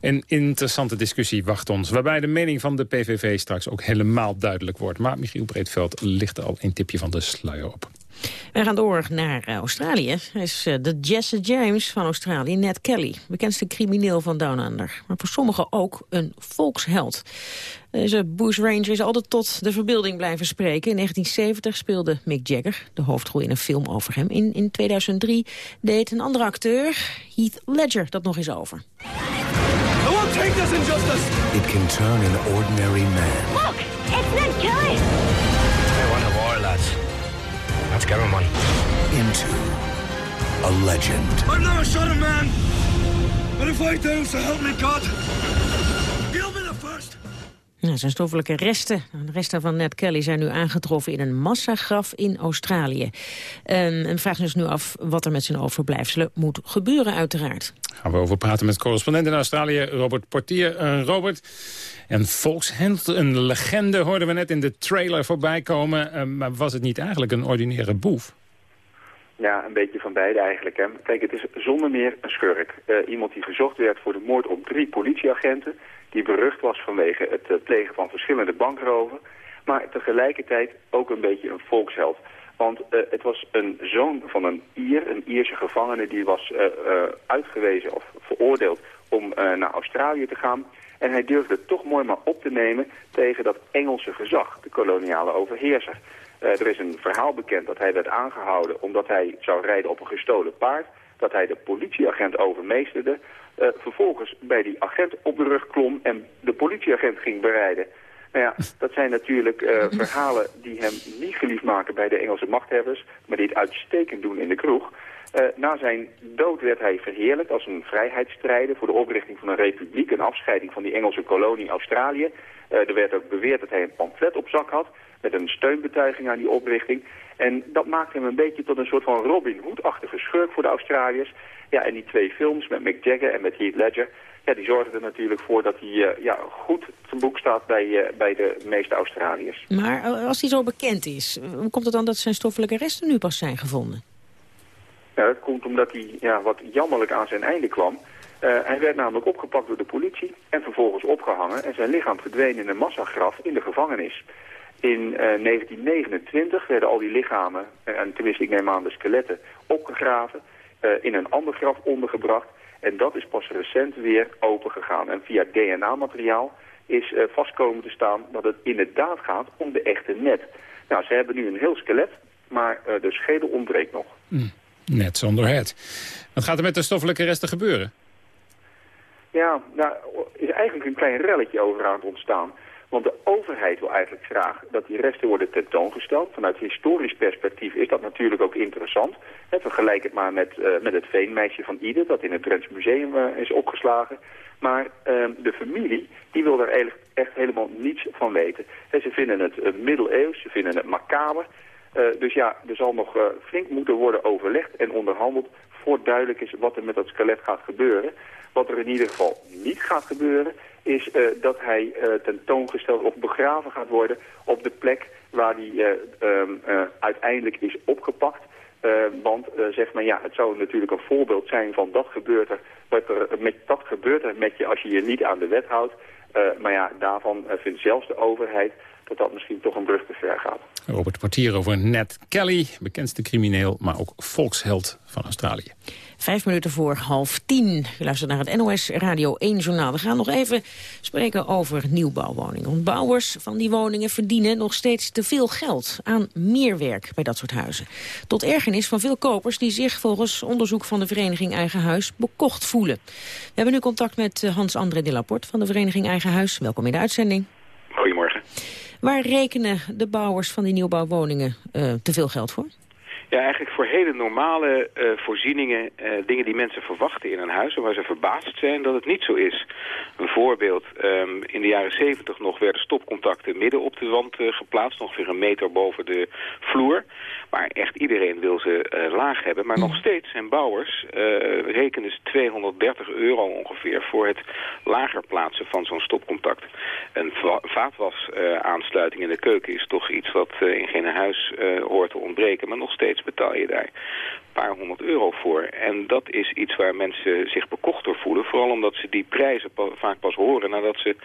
Een interessante discussie wacht ons, waarbij de mening van de PVV straks ook helemaal duidelijk wordt. Maar Michiel Breedveld ligt al een tipje van de sluier op. We gaan door naar uh, Australië. Hij is uh, de Jesse James van Australië, Ned Kelly. Bekendste crimineel van Down Under. Maar voor sommigen ook een volksheld. Deze bushranger is altijd tot de verbeelding blijven spreken. In 1970 speelde Mick Jagger de hoofdrol in een film over hem. In, in 2003 deed een andere acteur, Heath Ledger, dat nog eens over. take this injustice! It can turn an ordinary man. Look! It's Ned Kelly! Let's get him on. Into a legend. I've never shot a man! But if I do, so help me God, Zijn stoffelijke resten, de resten van Ned Kelly, zijn nu aangetroffen in een massagraf in Australië. Um, en vraagt ons nu af wat er met zijn overblijfselen moet gebeuren, uiteraard. Gaan we over praten met correspondent in Australië, Robert Portier. Uh, Robert, een volksheld, een legende hoorden we net in de trailer voorbij komen. Uh, maar was het niet eigenlijk een ordinaire boef? Ja, een beetje van beide eigenlijk. Hè. Kijk, het is zonder meer een schurk. Uh, iemand die gezocht werd voor de moord op drie politieagenten die berucht was vanwege het uh, plegen van verschillende bankroven. Maar tegelijkertijd ook een beetje een volksheld. Want uh, het was een zoon van een Ier, een Ierse gevangene... die was uitgewezen of veroordeeld om naar Australië te gaan. En hij durfde toch mooi maar op te nemen tegen dat Engelse gezag, de koloniale overheerser. Er is een verhaal bekend dat hij werd aangehouden omdat hij zou rijden op een gestolen paard. Dat hij de politieagent overmeesterde. Uh, vervolgens bij die agent op de rug klom en de politieagent ging bereiden. Nou ja, dat zijn natuurlijk uh, verhalen die hem niet geliefd maken bij de Engelse machthebbers, maar die het uitstekend doen in de kroeg. Uh, na zijn dood werd hij verheerlijkt als een vrijheidsstrijder voor de oprichting van een republiek, een afscheiding van die Engelse kolonie Australië. Uh, er werd ook beweerd dat hij een pamflet op zak had met een steunbetuiging aan die oprichting. En dat maakte hem een beetje tot een soort van Robin Hood-achtige schurk voor de Australiërs. Ja, en die twee films met Mick Jagger en met Heath Ledger... Ja, die zorgen er natuurlijk voor dat hij uh, ja, goed te boek staat bij, uh, bij de meeste Australiërs. Maar als hij zo bekend is, hoe komt het dan dat zijn stoffelijke resten nu pas zijn gevonden? Ja, dat komt omdat hij ja, wat jammerlijk aan zijn einde kwam. Uh, hij werd namelijk opgepakt door de politie en vervolgens opgehangen... en zijn lichaam verdween in een massagraf in de gevangenis. In 1929 werden al die lichamen, en tenminste ik neem aan de skeletten, opgegraven... Uh, in een ander graf ondergebracht. En dat is pas recent weer opengegaan. En via DNA-materiaal is uh, vast komen te staan dat het inderdaad gaat om de echte net. Nou, ze hebben nu een heel skelet, maar de schedel ontbreekt nog. Mm, net zonder het. Wat gaat er met de stoffelijke resten gebeuren? Ja, daar nou, is eigenlijk een klein relletje over aan het ontstaan. Want de overheid wil eigenlijk graag dat die resten worden tentoongesteld. Vanuit historisch perspectief is dat natuurlijk ook interessant. He, vergelijk het maar met, uh, met het veenmeisje van Ide, dat in het Drents Museum uh, is opgeslagen. Maar uh, de familie, die wil daar eigenlijk echt helemaal niets van weten. He, ze vinden het uh, middeleeuws, ze vinden het macaber. dus ja, er zal nog flink moeten worden overlegd en onderhandeld... voor duidelijk is wat er met dat skelet gaat gebeuren. Wat er in ieder geval niet gaat gebeuren is uh, dat hij uh, tentoongesteld of begraven gaat worden op de plek waar hij uh, um, uiteindelijk is opgepakt. want zegt men, ja, het zou natuurlijk een voorbeeld zijn van dat gebeurt er, wat er met, dat gebeurt er met je als je je niet aan de wet houdt. maar ja, daarvan vindt zelfs de overheid dat dat misschien toch een brug te ver gaat. Robert Portier over Ned Kelly, bekendste crimineel, maar ook volksheld van Australië. Vijf minuten voor half tien. U luistert naar het NOS Radio 1 journaal. We gaan nog even spreken over nieuwbouwwoningen. Want bouwers van die woningen verdienen nog steeds te veel geld aan meer werk bij dat soort huizen. Tot ergernis van veel kopers die zich volgens onderzoek van de vereniging Eigen Huis bekocht voelen. We hebben nu contact met eh, Hans-André de Laporte van de vereniging Eigen Huis. Welkom in de uitzending. Waar rekenen de bouwers van die nieuwbouwwoningen uh, te veel geld voor? Ja, eigenlijk voor hele normale uh, voorzieningen, uh, dingen die mensen verwachten in een huis... en waar ze verbaasd zijn dat het niet zo is. Een voorbeeld, um, in de jaren 70 nog werden stopcontacten midden op de wand uh, geplaatst... ongeveer een meter boven de vloer. Maar echt iedereen wil ze laag hebben. Maar nog steeds zijn bouwers, rekenen ze 230 euro ongeveer... voor het lager plaatsen van zo'n stopcontact. Vaatwasaansluiting in de keuken is toch iets wat in geen huis hoort te ontbreken... maar nog steeds betaal je daar een paar honderd euro voor. En dat is iets waar mensen zich bekocht door voelen. Vooral omdat ze die prijzen pa vaak pas horen nadat ze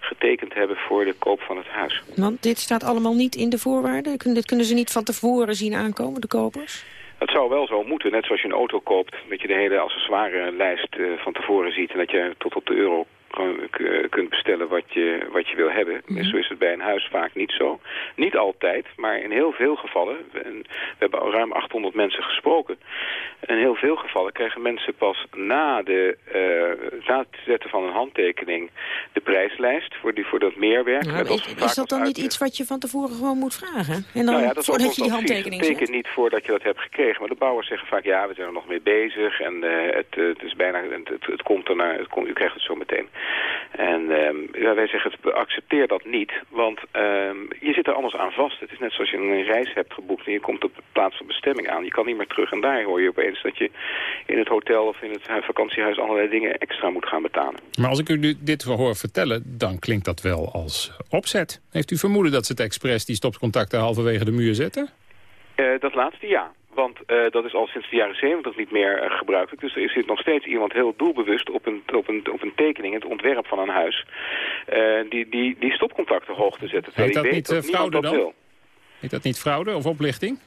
getekend hebben voor de koop van het huis. Want dit staat allemaal niet in de voorwaarden? Dit kunnen ze niet van tevoren zien aankomen, de kopers? Het zou wel zo moeten, net zoals je een auto koopt... dat je de hele accessoirelijst uh, van tevoren ziet... en dat je tot op de euro kunt bestellen wat je, wat je wil hebben. Mm Zo is het bij een huis vaak niet zo. Niet altijd, maar in heel veel gevallen. we hebben al ruim 800 mensen gesproken. In heel veel gevallen krijgen mensen pas na, de, uh, na het zetten van een handtekening de prijslijst voor, die, voor dat meerwerk. Ja, dat is, is dat dan niet iets wat je van tevoren gewoon moet vragen? En dan nou ja, dat voordat je die handtekening zet? teken niet voordat je dat hebt gekregen. Maar de bouwers zeggen vaak, ja, we zijn er nog mee bezig. En uh, het, het, is bijna, het, het, het komt ernaar, het komt, u krijgt het zo meteen. En ja, wij zeggen, accepteer dat niet, want um, je zit er anders aan vast. Het is net zoals je een reis hebt geboekt en je komt op de plaats van bestemming aan. Je kan niet meer terug en daar hoor je opeens dat je in het hotel of in het vakantiehuis allerlei dingen extra moet gaan betalen. Maar als ik u dit hoor vertellen, dan klinkt dat wel als opzet. Heeft u vermoeden dat ze het expres die stopcontacten halverwege de muur zetten? Uh, dat laatste ja. Want uh, dat is al sinds de jaren 70 niet meer uh, gebruikelijk. Dus er zit nog steeds iemand heel doelbewust op een, op een, op een tekening, het ontwerp van een huis, uh, die, die, die stopcontacten hoog te zetten. Heet dat niet dat fraude dan? Heet dat niet fraude of oplichting?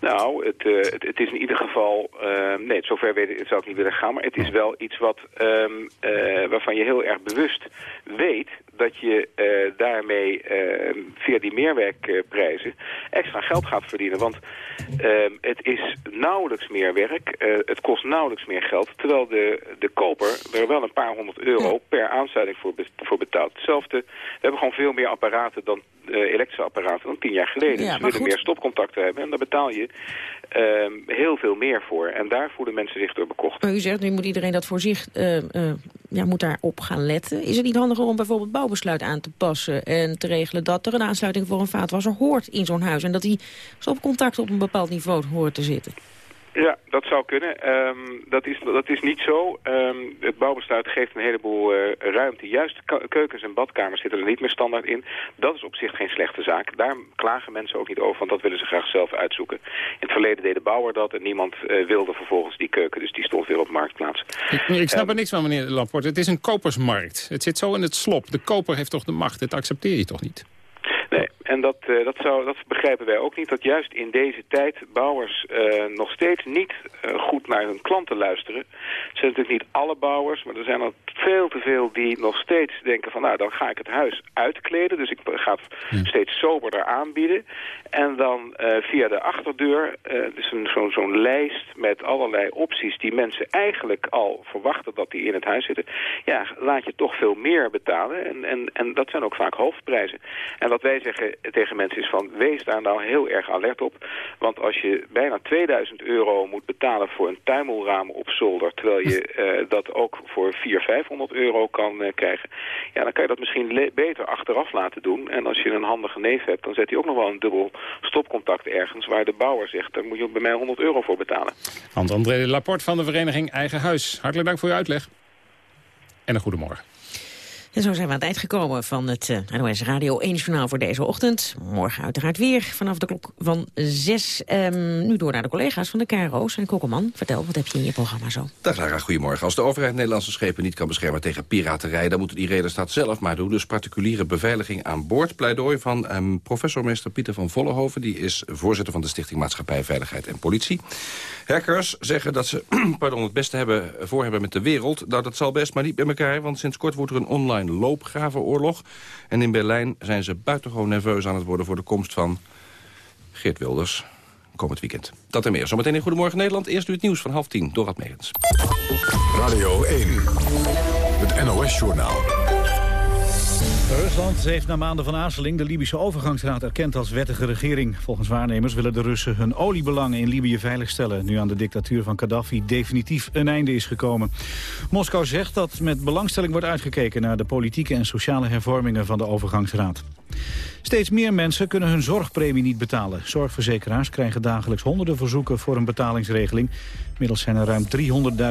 Nou, het, uh, het, het, is in ieder geval... Uh, nee, zover weet ik, zou ik niet willen gaan. Maar het is wel iets wat, um, uh, waarvan je heel erg bewust weet... dat je daarmee ehm, via die meerwerkprijzen extra geld gaat verdienen. Want ehm, het is nauwelijks meer werk. het kost nauwelijks meer geld. Terwijl de, de koper er wel een paar honderd euro per aansluiting voor, voor betaalt. Hetzelfde, we hebben gewoon veel meer apparaten dan elektrische apparaten dan tien jaar geleden. Ja, dus we willen meer stopcontacten hebben en daar betaal je uh, heel veel meer voor. En daar voelen mensen zich door bekocht. Maar u zegt, nu moet iedereen dat voor zich ja, moet daarop gaan letten. Is het niet handiger om bijvoorbeeld bouwbesluit aan te passen... en te regelen dat er een aansluiting voor een vaatwasser hoort in zo'n huis... en dat die stopcontact op een bepaald niveau hoort te zitten? Ja, dat zou kunnen. Um, dat, is, dat is niet zo. Um, het bouwbesluit geeft een heleboel uh, ruimte. Juist keukens en badkamers zitten er niet meer standaard in. Dat is op zich geen slechte zaak. Daar klagen mensen ook niet over, want dat willen ze graag zelf uitzoeken. In het verleden deed de bouwer dat en niemand uh, wilde vervolgens die keuken. Dus die stond weer op marktplaats. Ik, ik snap um, er niks van, meneer Laporte. Het is een kopersmarkt. Het zit zo in het slop. De koper heeft toch de macht. Dat accepteer je toch niet? En dat, uh, dat, zou, dat begrijpen wij ook niet, dat juist in deze tijd bouwers uh, nog steeds niet uh, goed naar hun klanten luisteren. Het zijn natuurlijk niet alle bouwers, maar er zijn er veel te veel die nog steeds denken van nou, dan ga ik het huis uitkleden. Dus ik ga het steeds soberder aanbieden. En dan via de achterdeur, dus zo'n lijst met allerlei opties die mensen eigenlijk al verwachten dat die in het huis zitten. Ja, laat je toch veel meer betalen. En, en, en dat zijn ook vaak hoofdprijzen. En wat wij zeggen tegen mensen is van, wees daar nou heel erg alert op. Want als je bijna 2000 euro moet betalen voor een tuimelraam op zolder... terwijl je uh, dat ook voor 400, 500 euro kan uh, krijgen... ja, dan kan je dat misschien beter achteraf laten doen. En als je een handige neef hebt, dan zet hij ook nog wel een dubbel stopcontact ergens... waar de bouwer zegt, daar moet je bij mij 100 euro voor betalen. Hans-André Laporte van de vereniging Eigen Huis. Hartelijk dank voor uw uitleg. En een goedemorgen. En zo zijn we aan het eind gekomen van het eh, NOS Radio 1 journaal voor deze ochtend. Morgen uiteraard weer vanaf de klok van 6. Um, ehm, nu door naar de collega's van de KRO's. En Kokkelman, vertel, wat heb je in je programma zo? Dag Lara, goedemorgen. Als de overheid Nederlandse schepen niet kan beschermen tegen piraterij... dan moeten die reders dat zelf maar doen. Dus particuliere beveiliging aan boord. Pleidooi van um, professor meester Pieter van Vollenhoven. Die is voorzitter van de Stichting Maatschappij, Veiligheid en Politie. Hackers zeggen dat ze pardon, het beste hebben, voor hebben met de wereld. Nou, dat zal best, maar niet bij elkaar. Want sinds kort wordt er een online loopgravenoorlog. En in Berlijn zijn ze buitengewoon nerveus aan het worden... voor de komst van Geert Wilders komend weekend. Dat en meer. Zometeen in Goedemorgen Nederland. Eerst nu het nieuws van half tien. Dorad Megens. Radio 1. Het NOS-journaal. Rusland heeft na maanden van aarzeling de Libische overgangsraad erkend als wettige regering. Volgens waarnemers willen de Russen hun oliebelangen in Libië veiligstellen... nu aan de dictatuur van Gaddafi definitief een einde is gekomen. Moskou zegt dat met belangstelling wordt uitgekeken... naar de politieke en sociale hervormingen van de overgangsraad. Steeds meer mensen kunnen hun zorgpremie niet betalen. Zorgverzekeraars krijgen dagelijks honderden verzoeken voor een betalingsregeling. Inmiddels zijn er ruim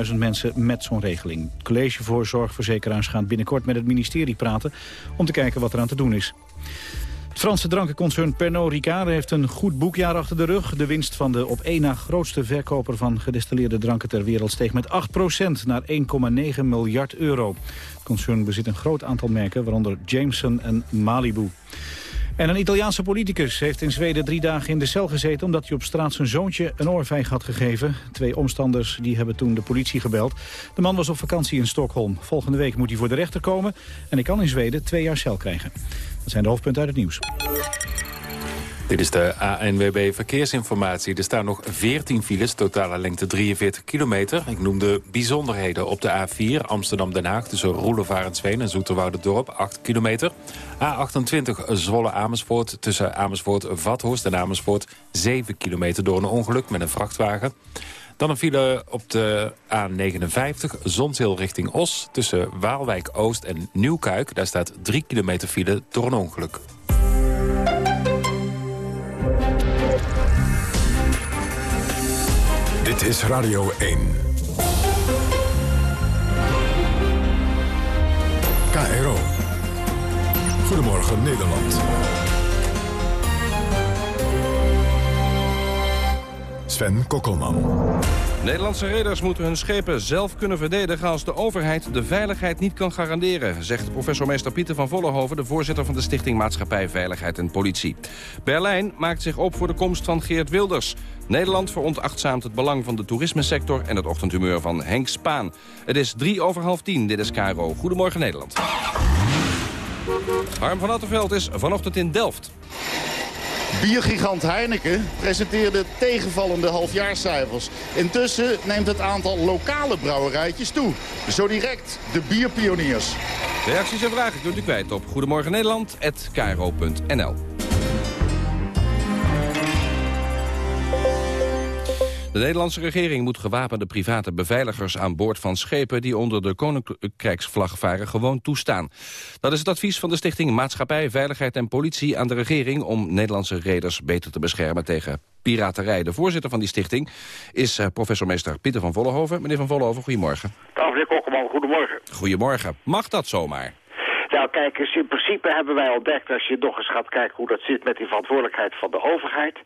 300.000 mensen met zo'n regeling. Het College voor Zorgverzekeraars gaat binnenkort met het ministerie praten... om te kijken wat er aan te doen is. Het Franse drankenconcern Pernod Ricard heeft een goed boekjaar achter de rug. De winst van de op één na grootste verkoper van gedestilleerde dranken ter wereld steeg met 8% naar 1,9 miljard euro. Het concern bezit een groot aantal merken, waaronder Jameson en Malibu. En een Italiaanse politicus heeft in Zweden drie dagen in de cel gezeten... omdat hij op straat zijn zoontje een oorvijg had gegeven. Twee omstanders die hebben toen de politie gebeld. De man was op vakantie in Stockholm. Volgende week moet hij voor de rechter komen... en hij kan in Zweden twee jaar cel krijgen. Dat zijn de hoofdpunten uit het nieuws. Dit is de ANWB Verkeersinformatie. Er staan nog 14 files, totale lengte 43 kilometer. Ik noem de bijzonderheden op de A4 Amsterdam-Den Haag... tussen Roelevarensveen en Dorp 8 kilometer. A28 Zwolle-Amersfoort tussen Amersfoort-Vathorst en Amersfoort... 7 kilometer door een ongeluk met een vrachtwagen. Dan een file op de A59, Zonshil richting Os... tussen Waalwijk-Oost en Nieuwkuik. Daar staat 3 kilometer file door een ongeluk. Dit is Radio 1. KRO. Goedemorgen Nederland. Sven Kokkelman. Nederlandse reders moeten hun schepen zelf kunnen verdedigen... als de overheid de veiligheid niet kan garanderen... zegt professor meester Pieter van Vollenhoven... de voorzitter van de Stichting Maatschappij, Veiligheid en Politie. Berlijn maakt zich op voor de komst van Geert Wilders. Nederland veronachtzaamt het belang van de toerismesector... en het ochtendhumeur van Henk Spaan. Het is drie over half tien, dit is Caro. Goedemorgen Nederland. Harm van Attenveld is vanochtend in Delft. Biergigant Heineken presenteerde tegenvallende halfjaarscijfers. Intussen neemt het aantal lokale brouwerijtjes toe. Zo direct de bierpioniers. Reacties en vragen kunt u kwijt op Goedemorgen De Nederlandse regering moet gewapende private beveiligers aan boord van schepen die onder de koninkrijksvlag varen gewoon toestaan. Dat is het advies van de Stichting Maatschappij, Veiligheid en Politie aan de regering om Nederlandse reders beter te beschermen tegen piraterij. De voorzitter van die stichting is uh, professor meester Pieter van Vollenhoven. Meneer van Vollenhoven, goedemorgen. Dag meneer Kokkeman, goedemorgen. Goedemorgen. Mag dat zomaar? Nou kijk eens, in principe hebben wij ontdekt, als je nog eens gaat kijken hoe dat zit met die verantwoordelijkheid van de overheid,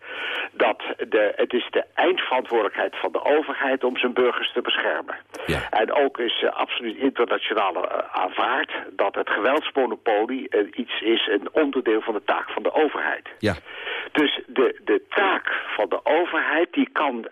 dat de, het is de eindverantwoordelijkheid van de overheid om zijn burgers te beschermen. Ja. En ook is uh, absoluut internationaal uh, aanvaard dat het geweldsmonopolie uh, iets is, een onderdeel van de taak van de overheid. Ja. Dus de, de taak van de overheid, die kan,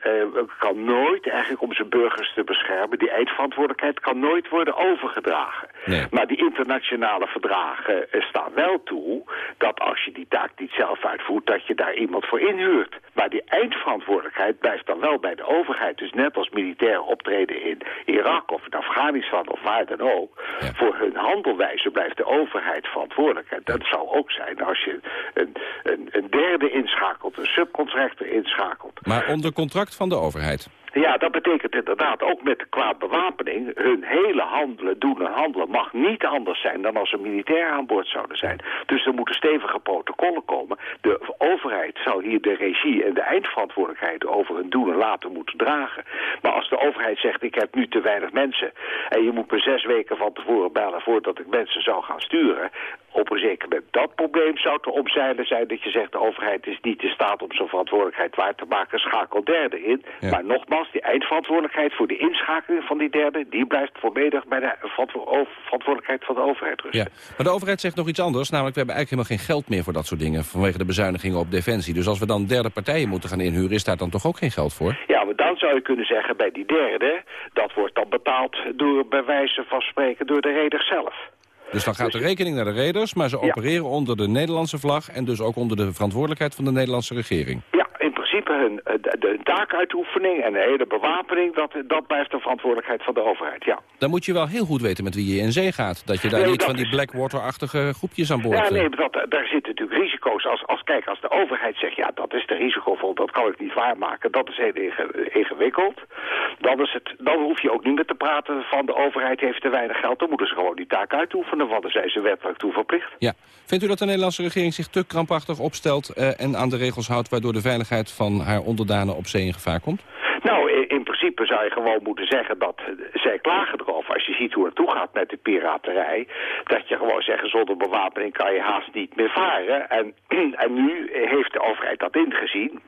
kan nooit, eigenlijk om zijn burgers te beschermen, die eindverantwoordelijkheid kan nooit worden overgedragen. Nee. Maar die internationale verdragen staan wel toe dat als je die taak niet zelf uitvoert, dat je daar iemand voor inhuurt. Maar die eindverantwoordelijkheid blijft dan wel bij de overheid. Dus net als militair optreden in Irak of in Afghanistan of waar dan ook. Voor hun handelwijze blijft de overheid verantwoordelijk. En dat zou ook zijn als je een, een, een derde inschakelt, een subcontractor inschakelt. Maar onder contract van de overheid? Ja, dat betekent inderdaad ook met qua bewapening... hun hele handelen, doen en handelen mag niet anders zijn... dan als er militair aan boord zouden zijn. Dus er moeten stevige protocollen komen. De overheid zou hier de regie en de eindverantwoordelijkheid... over hun doen en laten moeten dragen. Maar als de overheid zegt, ik heb nu te weinig mensen... en je moet me zes weken van tevoren bellen... voordat ik mensen zou gaan sturen... op een zeker moment dat probleem zou te omzeilen zijn... dat je zegt, de overheid is niet in staat om zijn verantwoordelijkheid waar te maken... schakel derde in. Ja. Maar nogmaals, die eindverantwoordelijkheid voor de inschakeling van die derde... die blijft volledig bij de verantwo verantwoordelijkheid van de overheid rusten. Ja, maar de overheid zegt nog iets anders. Namelijk, we hebben eigenlijk helemaal geen geld meer voor dat soort dingen... vanwege de bezuinigingen op defensie. Dus als we dan derde partijen moeten gaan inhuren... is daar dan toch ook geen geld voor? Ja, maar dan zou je kunnen zeggen bij die derde... dat wordt dan betaald door, bij wijze van spreken door de reder zelf. Dus dan gaat de rekening naar de reders, maar ze opereren onder de Nederlandse vlag... en dus ook onder de verantwoordelijkheid van de Nederlandse regering. Ja, in principe hun, eh, de, de taakuitoefening en de hele bewapening... Dat, dat blijft de verantwoordelijkheid van de overheid, ja. Dan moet je wel heel goed weten met wie je in zee gaat. Dat je daar Nee, niet van die Blackwater-achtige groepjes aan boord... Ja, eh, nee, maar dat, daar zitten natuurlijk risico's. Als, als, kijk, als de overheid zegt, ja, dat is te risicovol, dat kan ik niet waarmaken, dat is heel inge- ingewikkeld. Dan, is het, dan hoef je ook niet meer te praten van de overheid heeft te weinig geld. Dan moeten ze gewoon die taak uitoefenen, want dan zijn ze wettelijk toe verplicht. Ja. Vindt u dat de Nederlandse regering zich te krampachtig opstelt... eh, en aan de regels houdt... waardoor de veiligheid van haar onderdanen op zee in gevaar komt? Nou, in, in principe zou je gewoon moeten zeggen dat eh, zij klagen erover. Als je ziet hoe het toegaat met de piraterij. Dat je gewoon zegt, zonder bewapening kan je haast niet meer varen. En, en nu heeft de overheid dat ingezien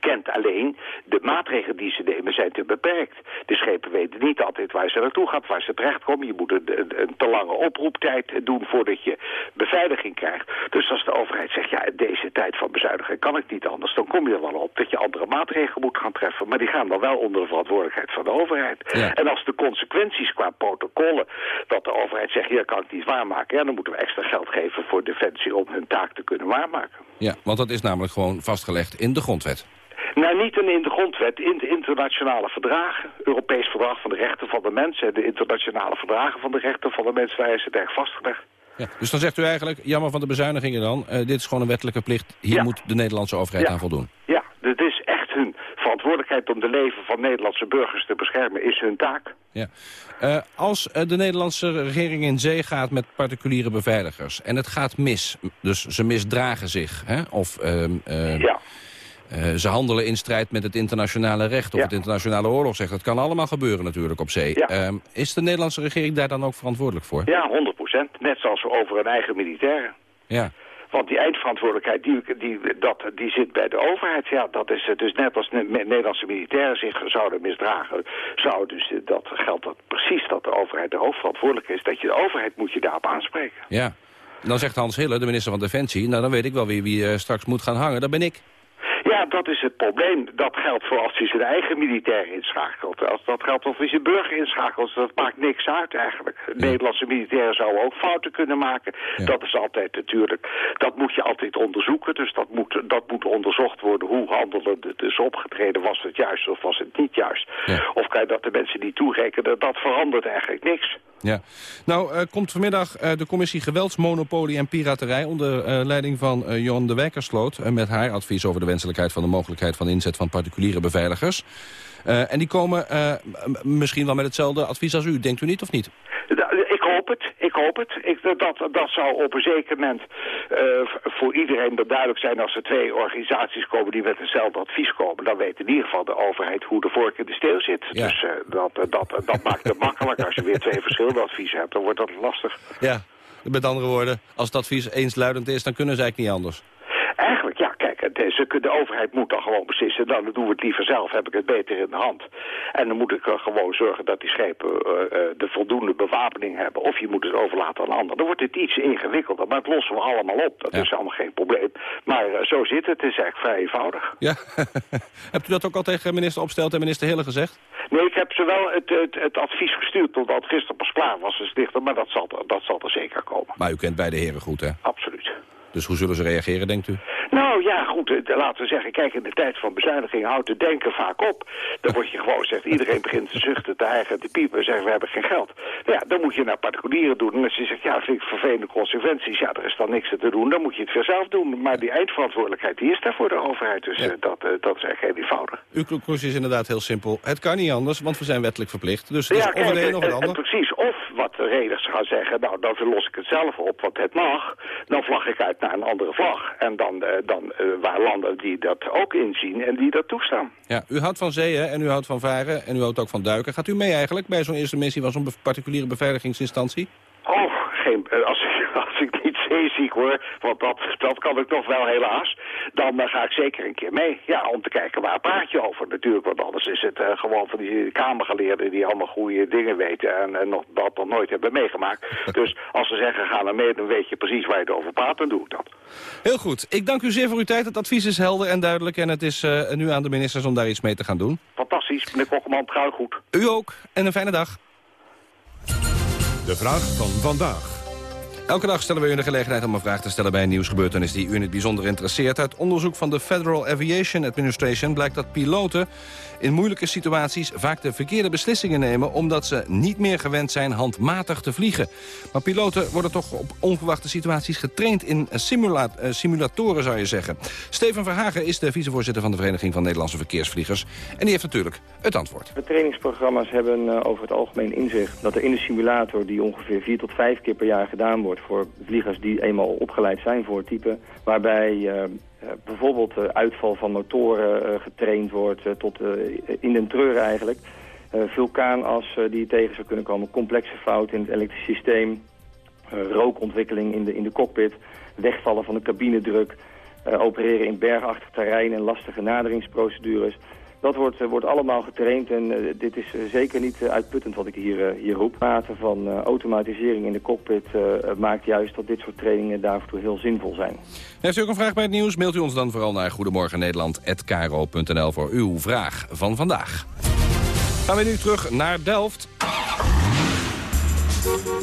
kent alleen de maatregelen die ze nemen zijn te beperkt. De schepen weten niet altijd waar ze naartoe gaat, waar ze terechtkomen. Je moet een, een, een te lange oproeptijd doen voordat je beveiliging krijgt. Dus als de overheid zegt, ja, in deze tijd van bezuinigen kan ik niet anders, dan kom je er wel op dat je andere maatregelen moet gaan treffen. Maar die gaan dan wel onder de verantwoordelijkheid van de overheid. Ja. En als de consequenties qua protocollen, dat de overheid zegt, hier kan ik niet waarmaken, ja, dan moeten we extra geld geven voor Defensie om hun taak te kunnen waarmaken. Ja, want dat is namelijk gewoon vastgelegd in de grondwet. Nou, niet in de grondwet, in de internationale verdragen. Europees verdrag van de rechten van de mens en de internationale verdragen van de rechten van de mens, daar is het echt vastgelegd. Ja. Dus dan zegt u eigenlijk, jammer van de bezuinigingen dan... eh, dit is gewoon een wettelijke plicht, hier Ja. moet de Nederlandse overheid Ja. aan voldoen. Ja, het is echt hun verantwoordelijkheid om de leven van Nederlandse burgers te beschermen, is hun taak. Ja. Eh, als eh, de Nederlandse regering in zee gaat met particuliere beveiligers... en het gaat mis, dus ze misdragen zich... Hè, of ehm, eh, Ja. Eh, ze handelen in strijd met het internationale recht... of Ja. het internationale oorlogsrecht. Dat kan allemaal gebeuren natuurlijk op zee. Ja. Ehm, is de Nederlandse regering daar dan ook verantwoordelijk voor? Ja, 100 procent. Net zoals over hun eigen militairen. Ja. Want die eindverantwoordelijkheid, die, die, dat, die zit bij de overheid. Ja, dat is dus net als ne- Nederlandse militairen zich zouden misdragen... zou dus dat geldt dat precies dat de overheid de hoofdverantwoordelijk is. Dat je de overheid moet je daarop aanspreken. Ja. Dan zegt Hans Hille, de minister van Defensie... nou, dan weet ik wel wie, wie eh, straks moet gaan hangen. Dat ben ik. Ja, dat is het probleem. Dat geldt voor als hij zijn eigen militair inschakelt. Als dat geldt of hij zijn burger inschakelt. Dat maakt niks uit eigenlijk. Nederlandse militairen zouden ook fouten kunnen maken. Dat is altijd natuurlijk... Dat moet je altijd onderzoeken. Dus dat moet, dat moet onderzocht worden. Hoe handelen het dus opgetreden? Was het juist of was het niet juist? Of kan je dat de mensen niet toerekenen? Dat verandert eigenlijk niks. Ja. Nou, eh, komt vanmiddag eh, de commissie Geweldsmonopolie en Piraterij... onder eh, leiding van Johan de Wijkersloot... met haar advies over de wenselijkheid van de mogelijkheid van inzet van particuliere beveiligers. Eh, en die komen eh, misschien wel met hetzelfde advies als u. Denkt u niet of niet? Ik hoop het, ik hoop het. Ik, dat, dat zou op een zeker moment eh, voor iedereen er duidelijk zijn als er twee organisaties komen die met hetzelfde advies komen. Dan weet in ieder geval de overheid hoe de vork in de steel zit. Dus eh, dat, dat, dat maakt het makkelijk. Als je weer twee verschillende adviezen hebt, dan wordt dat lastig. Ja. Met andere woorden, als het advies eensluidend is, dan kunnen ze eigenlijk niet anders. Eigenlijk, is, de overheid moet dan gewoon beslissen. Dan doen we het liever zelf, heb ik het beter in de hand. En dan moet ik er gewoon zorgen dat die schepen uh, de voldoende bewapening hebben. Of je moet het overlaten aan anderen. Dan wordt het iets ingewikkelder, maar het lossen we allemaal op. Dat is allemaal geen probleem. Maar uh, zo zit het. Het is eigenlijk vrij eenvoudig. Ja, hebt u dat ook al tegen minister Opstelt en minister Hille gezegd? Nee, ik heb ze wel het, het, het advies gestuurd totdat gisteren pas klaar was, de stichter. Maar dat zal, dat zal er zeker komen. Maar u kent beide heren goed, hè? Absoluut. Dus hoe zullen ze reageren, denkt u? Nou ja, goed, laten we zeggen, kijk, in de tijd van bezuiniging houdt het denken vaak op. Dan word je gewoon zegt, iedereen begint te zuchten, te hijgen, te piepen en zeggen, we hebben geen geld. Nou ja, dan moet je naar particulieren doen. En als je zegt, ja, vind ik vervelende consequenties, ja, er is dan niks te doen, dan moet je het weer zelf doen. Maar die eindverantwoordelijkheid, die is daar voor de overheid, dus ja. uh, dat, uh, dat is echt heel eenvoudig. Uw conclusie is inderdaad heel simpel. Het kan niet anders, want we zijn wettelijk verplicht. Dus het is ja, of het een of het ander. Precies, of wat de reders gaan zeggen, nou, dan verlos ik het zelf op, want het mag. Dan vlag ik uit naar een andere vlag. En dan, uh, dan uh, waar landen die dat ook inzien en die dat toestaan. Ja, u houdt van zeeën en u houdt van varen en u houdt ook van duiken. Gaat u mee eigenlijk bij zo'n eerste missie van zo'n particuliere beveiligingsinstantie? Oh, geen, als, als ik niet zeeziek hoor, want dat, dat kan ik nog wel helaas, dan uh, ga ik zeker een keer mee. Ja, om te kijken waar praat je over natuurlijk, want anders is het uh, gewoon van die kamergeleerden die allemaal goede dingen weten en, en nog, dat nog nooit hebben meegemaakt. dus als ze zeggen ga naar mee, dan weet je precies waar je het over praat, dan doe ik dat. Heel goed. Ik dank u zeer voor uw tijd. Het advies is helder en duidelijk en het is uh, nu aan de ministers om daar iets mee te gaan doen. Fantastisch, meneer Kokkelman, trouw goed. U ook en een fijne dag. De vraag van vandaag. Elke dag stellen we u de gelegenheid om een vraag te stellen bij een nieuwsgebeurtenis die u in het bijzonder interesseert. Uit onderzoek van de Federal Aviation Administration blijkt dat piloten in moeilijke situaties vaak de verkeerde beslissingen nemen... omdat ze niet meer gewend zijn handmatig te vliegen. Maar piloten worden toch op onverwachte situaties getraind in simula uh, simulatoren, zou je zeggen. Steven Verhagen is de vicevoorzitter van de Vereniging van Nederlandse Verkeersvliegers. En die heeft natuurlijk het antwoord. De trainingsprogramma's hebben uh, over het algemeen inzicht dat er in de simulator... die ongeveer vier tot vijf keer per jaar gedaan wordt voor vliegers die eenmaal opgeleid zijn voor het type... waarbij uh, bijvoorbeeld de uitval van motoren uh, getraind wordt tot in den treur eigenlijk. vulkaanas die tegen zou kunnen komen, complexe fouten in het elektrisch systeem... rookontwikkeling in de, in de cockpit, wegvallen van de cabinedruk... opereren in bergachtig terrein en lastige naderingsprocedures... Dat wordt, uh, wordt allemaal getraind en uh, dit is uh, zeker niet uitputtend wat ik hier, hier roep. Mate van automatisering in de cockpit maakt juist dat dit soort trainingen daarvoor heel zinvol zijn. Heeft u ook een vraag bij het nieuws? Mailt u ons dan vooral naar goedemorgennederland.kro.nl voor uw vraag van vandaag. Gaan we nu terug naar Delft.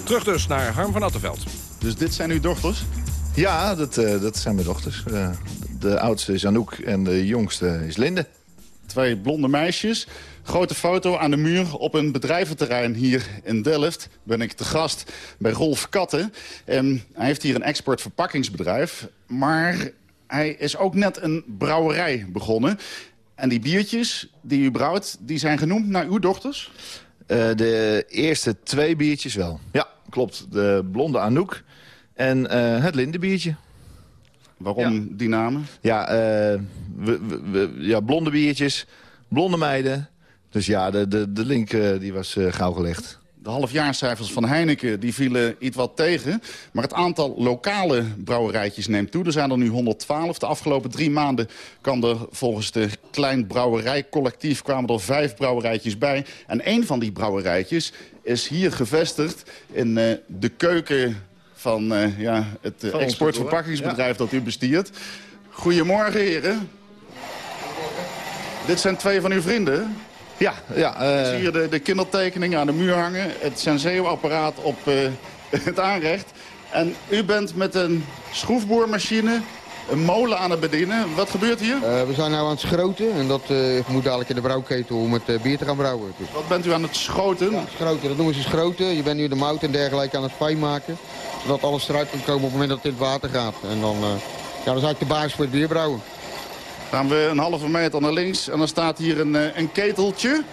Terug dus naar Harm van Attenveld. Dus dit zijn uw dochters? Ja, dat, dat zijn mijn dochters. de oudste is Anouk en de jongste is Linde twee blonde meisjes. Grote foto aan de muur op een bedrijventerrein hier in Delft. Ben ik te gast bij Rolf Katten. En hij heeft hier een exportverpakkingsbedrijf. Maar hij is ook net een brouwerij begonnen. En die biertjes die u brouwt, die zijn genoemd naar uw dochters? Uh, de eerste twee biertjes wel. Ja, klopt. De blonde Anouk en uh, het lindebiertje. Waarom ja. die namen? Ja, uh, we, we, we, ja, blonde biertjes, blonde meiden. Dus ja, de, de, de link uh, die was uh, gauw gelegd. De halfjaarcijfers van Heineken die vielen iets wat tegen. Maar het aantal lokale brouwerijtjes neemt toe. Er zijn er nu 112. De afgelopen drie maanden kwam er volgens de Klein Brouwerijcollectief... kwamen er vijf brouwerijtjes bij. En één van die brouwerijtjes is hier gevestigd in uh, de keuken van uh, ja, het uh, exportverpakkingsbedrijf ja. dat u bestiert. Goedemorgen, heren. Dit zijn twee van uw vrienden? Ja. ja uh... Ik zie hier de, de kindertekeningen aan de muur hangen. Het senseeuwapparaat op het aanrecht. En u bent met een schroefboormachine een molen aan het bedienen. Wat gebeurt hier? Uh, we zijn nu aan het schroten en dat uh, moet dadelijk in de brouwketel om het uh, bier te gaan brouwen. Dus. Wat bent u aan het schoten? Ja, schroten, dat noemen ze schroten. Je bent nu de mout en dergelijke aan het fijn maken. Zodat alles eruit kan komen op het moment dat het in het water gaat. En dan, ja, dat is eigenlijk de basis voor het bier brouwen. Dan gaan we een halve meter naar links en dan staat hier een, een keteltje.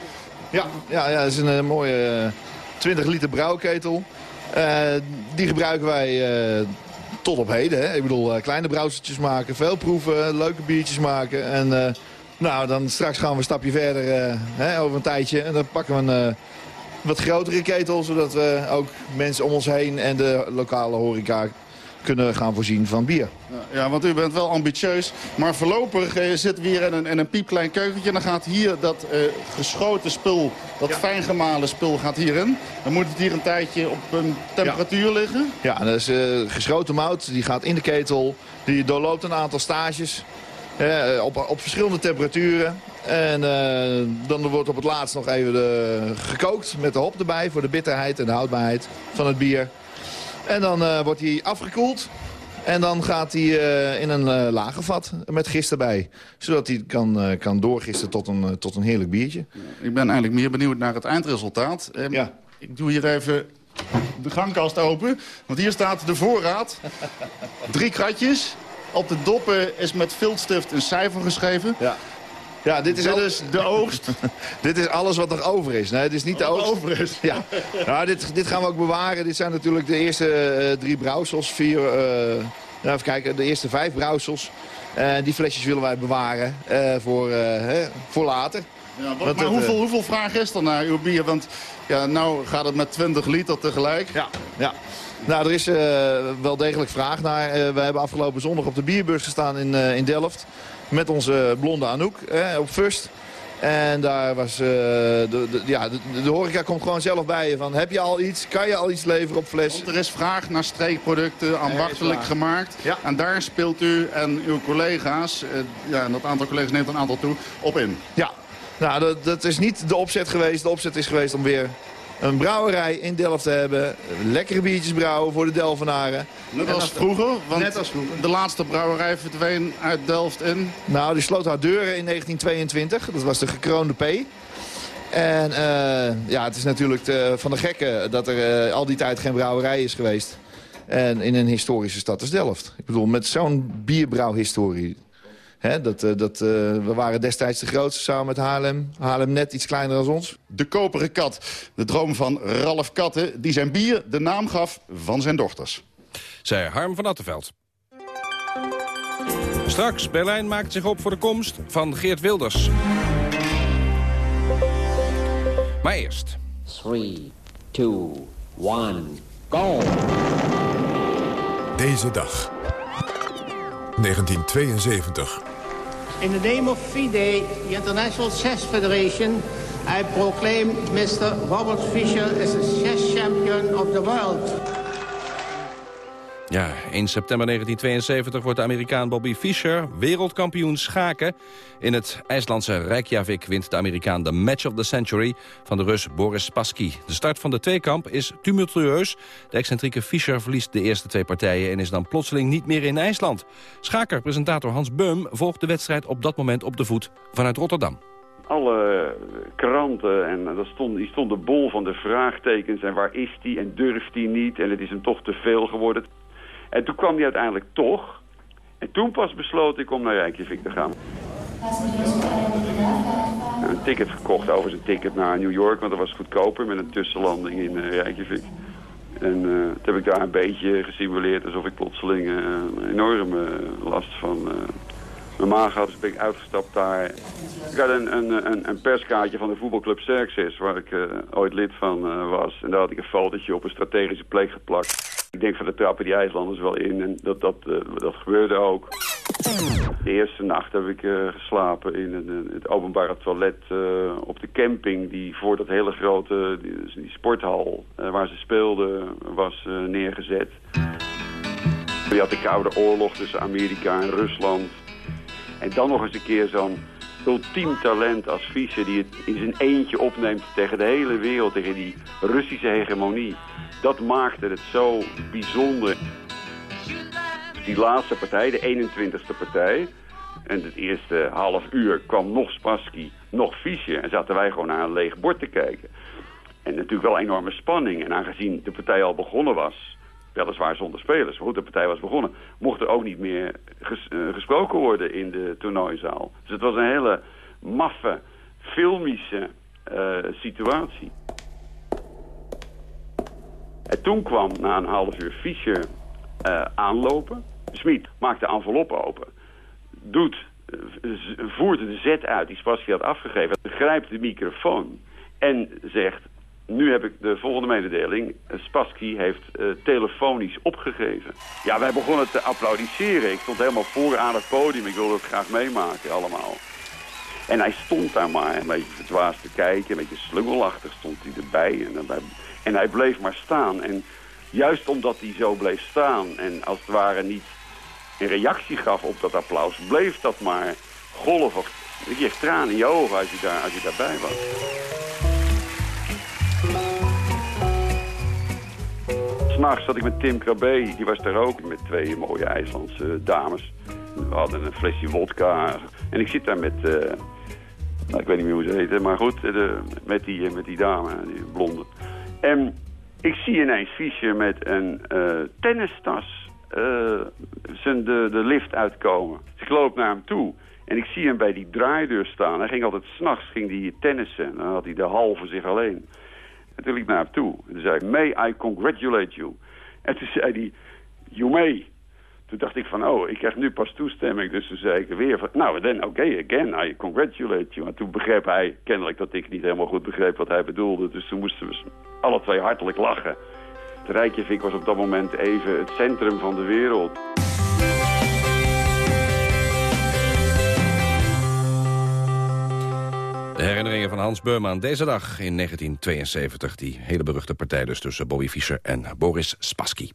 Ja, ja, ja, dat is een mooie 20 liter brouwketel. die gebruiken wij tot op heden. Hè. Ik bedoel, uh, kleine brouwsertjes maken, veel proeven, leuke biertjes maken. En uh, nou, dan straks gaan we een stapje verder uh, hè, over een tijdje. En dan pakken we een, wat grotere ketel, zodat we ook mensen om ons heen en de lokale horeca kunnen gaan voorzien van bier. Ja, want u bent wel ambitieus. Maar voorlopig eh, zitten we hier in een, in een piepklein keukentje. Dan gaat hier dat eh, geschoten spul, dat fijngemalen spul, gaat hierin. Dan moet het hier een tijdje op een temperatuur liggen. Ja, dat is eh, geschoten mout. Die gaat in de ketel. Die doorloopt een aantal stages. eh, op, op verschillende temperaturen. En eh, dan wordt op het laatst nog even de, gekookt met de hop erbij... voor de bitterheid en de houdbaarheid van het bier. En dan eh, wordt hij afgekoeld. En dan gaat hij eh, in een eh, lagervat met gist erbij. Zodat hij kan, eh, kan doorgisten tot een, tot een heerlijk biertje. Ik ben eigenlijk meer benieuwd naar het eindresultaat. Ehm, Ik doe hier even de gangkast open. Want hier staat de voorraad. Drie kratjes. Op de doppen is met viltstift een cijfer geschreven. Ja. Ja, dit is, de oogst. dit is alles wat nog over is. Nee, dit is niet de Wat oogst. over is. Ja. Nou, dit, dit gaan we ook bewaren. Dit zijn natuurlijk de eerste eh, drie brouwsels. Vier, eh, nou, even kijken, de eerste vijf brouwsels. En die flesjes willen wij bewaren eh, voor, eh, hè, voor later. Ja, wat- Want maar het, hoeveel, eh, hoeveel vraag is er naar uw bier? Want ja, nou gaat het met 20 liter tegelijk. Ja, ja. Nou, er is eh, wel degelijk vraag naar. Eh, we hebben afgelopen zondag op de bierbeurs gestaan in, eh, in Delft. Met onze blonde Anouk op First. En daar was... de, de, ja, de, de horeca komt gewoon zelf bij je. Van, heb je al iets? Kan je al iets leveren op fles? Want er is vraag naar streekproducten, ambachtelijk gemaakt. Ja. En daar speelt u en uw collega's, ja, en dat aantal collega's neemt een aantal toe, op in. Ja, nou, dat, dat is niet de opzet geweest. De opzet is geweest om weer een brouwerij in Delft te hebben. Lekkere biertjes brouwen voor de Delfenaren. Net als vroeger, want Net als vroeger. de laatste brouwerij verdween uit Delft in. Nou, die sloot haar deuren in 1922. Dat was de gekroonde P. En eh, ja, het is natuurlijk eh, van de gekke dat er eh, al die tijd geen brouwerij is geweest. En in een historische stad als Delft. Ik bedoel, met zo'n bierbrouwhistorie. Hè, dat, eh, dat, eh, we waren destijds de grootste samen met Haarlem. Haarlem net iets kleiner dan ons. De koperen kat, de droom van Ralf Katten... die zijn bier de naam gaf van zijn dochters. Zei Harm van Attenveld. Straks, Berlijn maakt zich op voor de komst van Geert Wilders. Maar eerst. 3, 2, 1, go! Deze dag. 1972. In the name of FIDE, the International Chess Federation, I proclaim Mr. Robert Fischer as the chess champion of the world. Ja, 1 september 1972 wordt de Amerikaan Bobby Fischer wereldkampioen schaken. In het IJslandse Reykjavik wint de Amerikaan de match of the century van de Rus Boris Spassky. De start van de tweekamp is tumultueus. De excentrieke Fischer verliest de eerste twee partijen en is dan plotseling niet meer in IJsland. Schaker-presentator Hans Beum volgt de wedstrijd op dat moment op de voet vanuit Rotterdam. alle kranten en dat stond, die stonden bol van de vraagtekens en waar is die en durft die niet en het is hem toch te veel geworden. En toen kwam hij uiteindelijk toch en toen pas besloot ik om naar Reykjavik te gaan. Een ticket gekocht, overigens een ticket naar New York, want dat was goedkoper met een tussenlanding in eh, Reykjavik. En eh, toen heb ik daar een beetje gesimuleerd alsof ik plotseling eh, een enorme last van eh, mijn maag had. Dus ben ik uitgestapt daar. Ik had een, een, een, perskaartje van de voetbalclub Xerxes, waar ik eh, ooit lid van eh, was. En daar had ik een fotootje op een strategische plek geplakt. Ik denk van de trappen die IJslanders wel in en dat, dat, eh, dat gebeurde ook. De eerste nacht heb ik eh, geslapen in een, een- het openbare toilet eh, op de camping die voor dat hele grote die, dus sporthal eh, waar ze speelden was eh, neergezet. Je had de Koude Oorlog tussen Amerika en Rusland. En dan nog eens een keer zo'n ultiem talent als Fischer die het in zijn eentje opneemt tegen de hele wereld, tegen die Russische hegemonie. Dat maakte het zo bijzonder. Die laatste partij, de 21ste partij, en het eerste half uur kwam nog Spassky, nog Fischer. En zaten wij gewoon naar een leeg bord te kijken. En natuurlijk wel enorme spanning. En aangezien de partij al begonnen was, weliswaar zonder spelers, maar goed, de partij was begonnen, mocht er ook niet meer eh, gesproken worden in de toernooizaal. Dus het was een hele maffe, filmische eh, situatie. En toen kwam na een half uur Fischer eh, aanlopen. Smit maakt de envelop open. Doet, eh, voert de zet uit die Spassky had afgegeven. Grijpt de microfoon en zegt... nu heb ik de volgende mededeling. Spassky heeft eh, telefonisch opgegeven. Ja, wij begonnen te applaudisseren. Ik stond helemaal voor aan het podium. Ik wilde het graag meemaken allemaal. En hij stond daar maar een beetje verdwaasd te kijken. Een beetje slungelachtig stond hij erbij. En, en hij bleef maar staan. En juist omdat hij zo bleef staan en als het ware niet een reactie gaf op dat applaus... bleef dat maar golven. Je kreeg tranen in je ogen als je, daar, als je daarbij was. S'nachts zat ik met Tim Krabbe, die was daar ook met twee mooie IJslandse dames. We hadden een flesje wodka en ik zit daar met, eh, nou, ik weet niet meer hoe ze heten, maar goed, eh, de, met, die, eh, met die dame, die blonde. En ik zie ineens Fischer met een eh, tennistas zijn de, de lift uitkomen. Dus ik loop naar hem toe en ik zie hem bij die draaideur staan. Hij ging altijd s'nachts tennissen, dan had hij de hal voor zich alleen. En toen liep ik naar hem toe. En toen zei may I congratulate you? En toen zei hij, you may. Toen dacht ik van, oh, ik krijg nu pas toestemming. Dus toen zei ik weer van, nou, then okay, again, I congratulate you. En toen begreep hij kennelijk dat ik niet helemaal goed begreep wat hij bedoelde. Dus toen moesten we alle twee hartelijk lachen. Het Reykjavik was op dat moment even het centrum van de wereld. De herinneringen van Hans Beurman deze dag in 1972. Die hele beruchte partij dus tussen Bobby Fischer en Boris Spassky.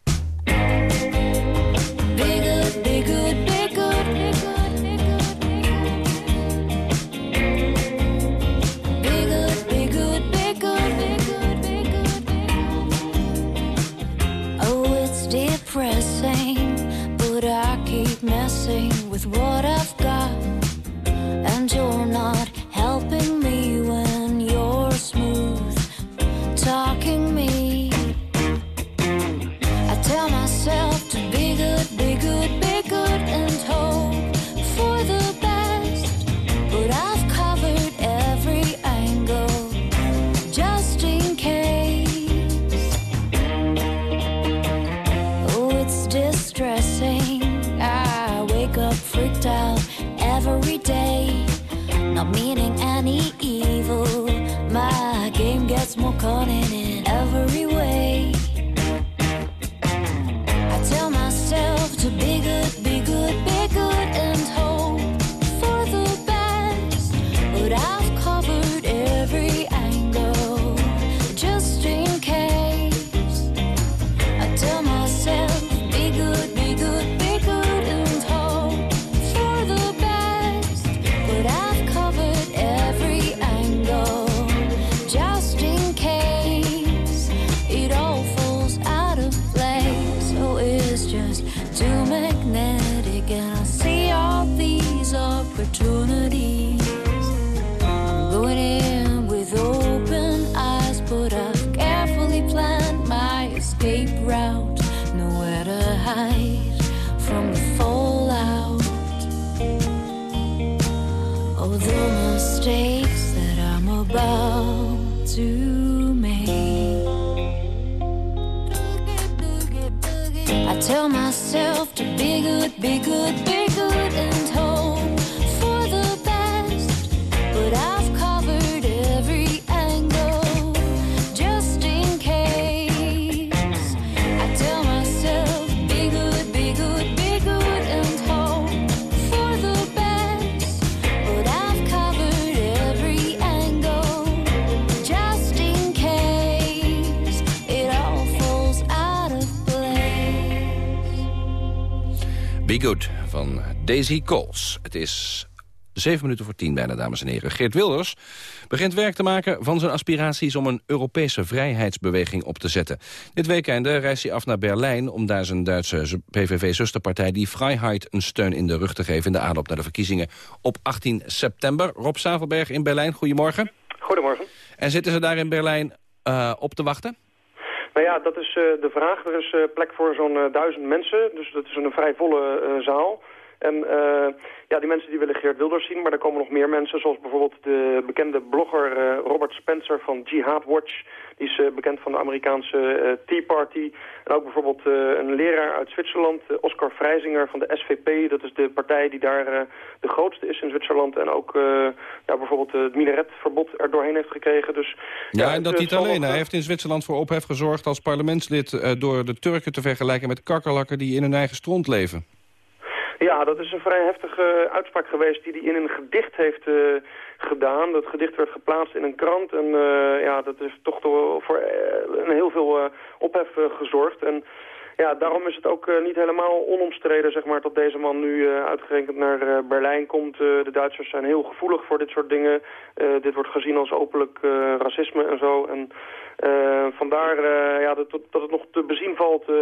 Be Good van Daisy Coles. Het is zeven minuten voor tien bijna, dames en heren. Geert Wilders begint werk te maken van zijn aspiraties... om een Europese vrijheidsbeweging op te zetten. Dit weekend reist hij af naar Berlijn... om daar zijn Duitse PVV-zusterpartij Die Vrijheid... een steun in de rug te geven in de aanloop naar de verkiezingen op 18 september. Rob Zavelberg in Berlijn, goedemorgen. Goedemorgen. En zitten ze daar in Berlijn eh, op te wachten? Nou ja, dat is eh, de vraag. Er is eh, plek voor zo'n eh, duizend mensen, dus dat is een vrij volle zaal. En ja, die mensen die willen Geert Wilders zien, maar er komen nog meer mensen, zoals bijvoorbeeld de bekende blogger Robert Spencer van Jihad Watch. Die is eh, bekend van de Amerikaanse eh, Tea Party. En ook bijvoorbeeld eh, een leraar uit Zwitserland, Oscar Freisinger van de SVP. Dat is de partij die daar de grootste is in Zwitserland. En ook ja, bijvoorbeeld het minaretverbod er doorheen heeft gekregen. Dus, Ja, en dat het niet alleen. Hij heeft in Zwitserland voor ophef gezorgd als parlementslid... door de Turken te vergelijken met kakkerlakken die in hun eigen stront leven. Ja, dat is een vrij heftige uitspraak geweest die hij in een gedicht heeft eh, gedaan. Dat gedicht werd geplaatst in een krant en eh, ja, dat heeft toch voor eh, heel veel eh, ophef gezorgd. En ja, daarom is het ook niet helemaal onomstreden zeg maar, dat deze man nu uitgerekend naar Berlijn komt. De Duitsers zijn heel gevoelig voor dit soort dingen. Dit wordt gezien als openlijk racisme en zo. En vandaar eh, ja, dat, dat het nog te bezien valt eh,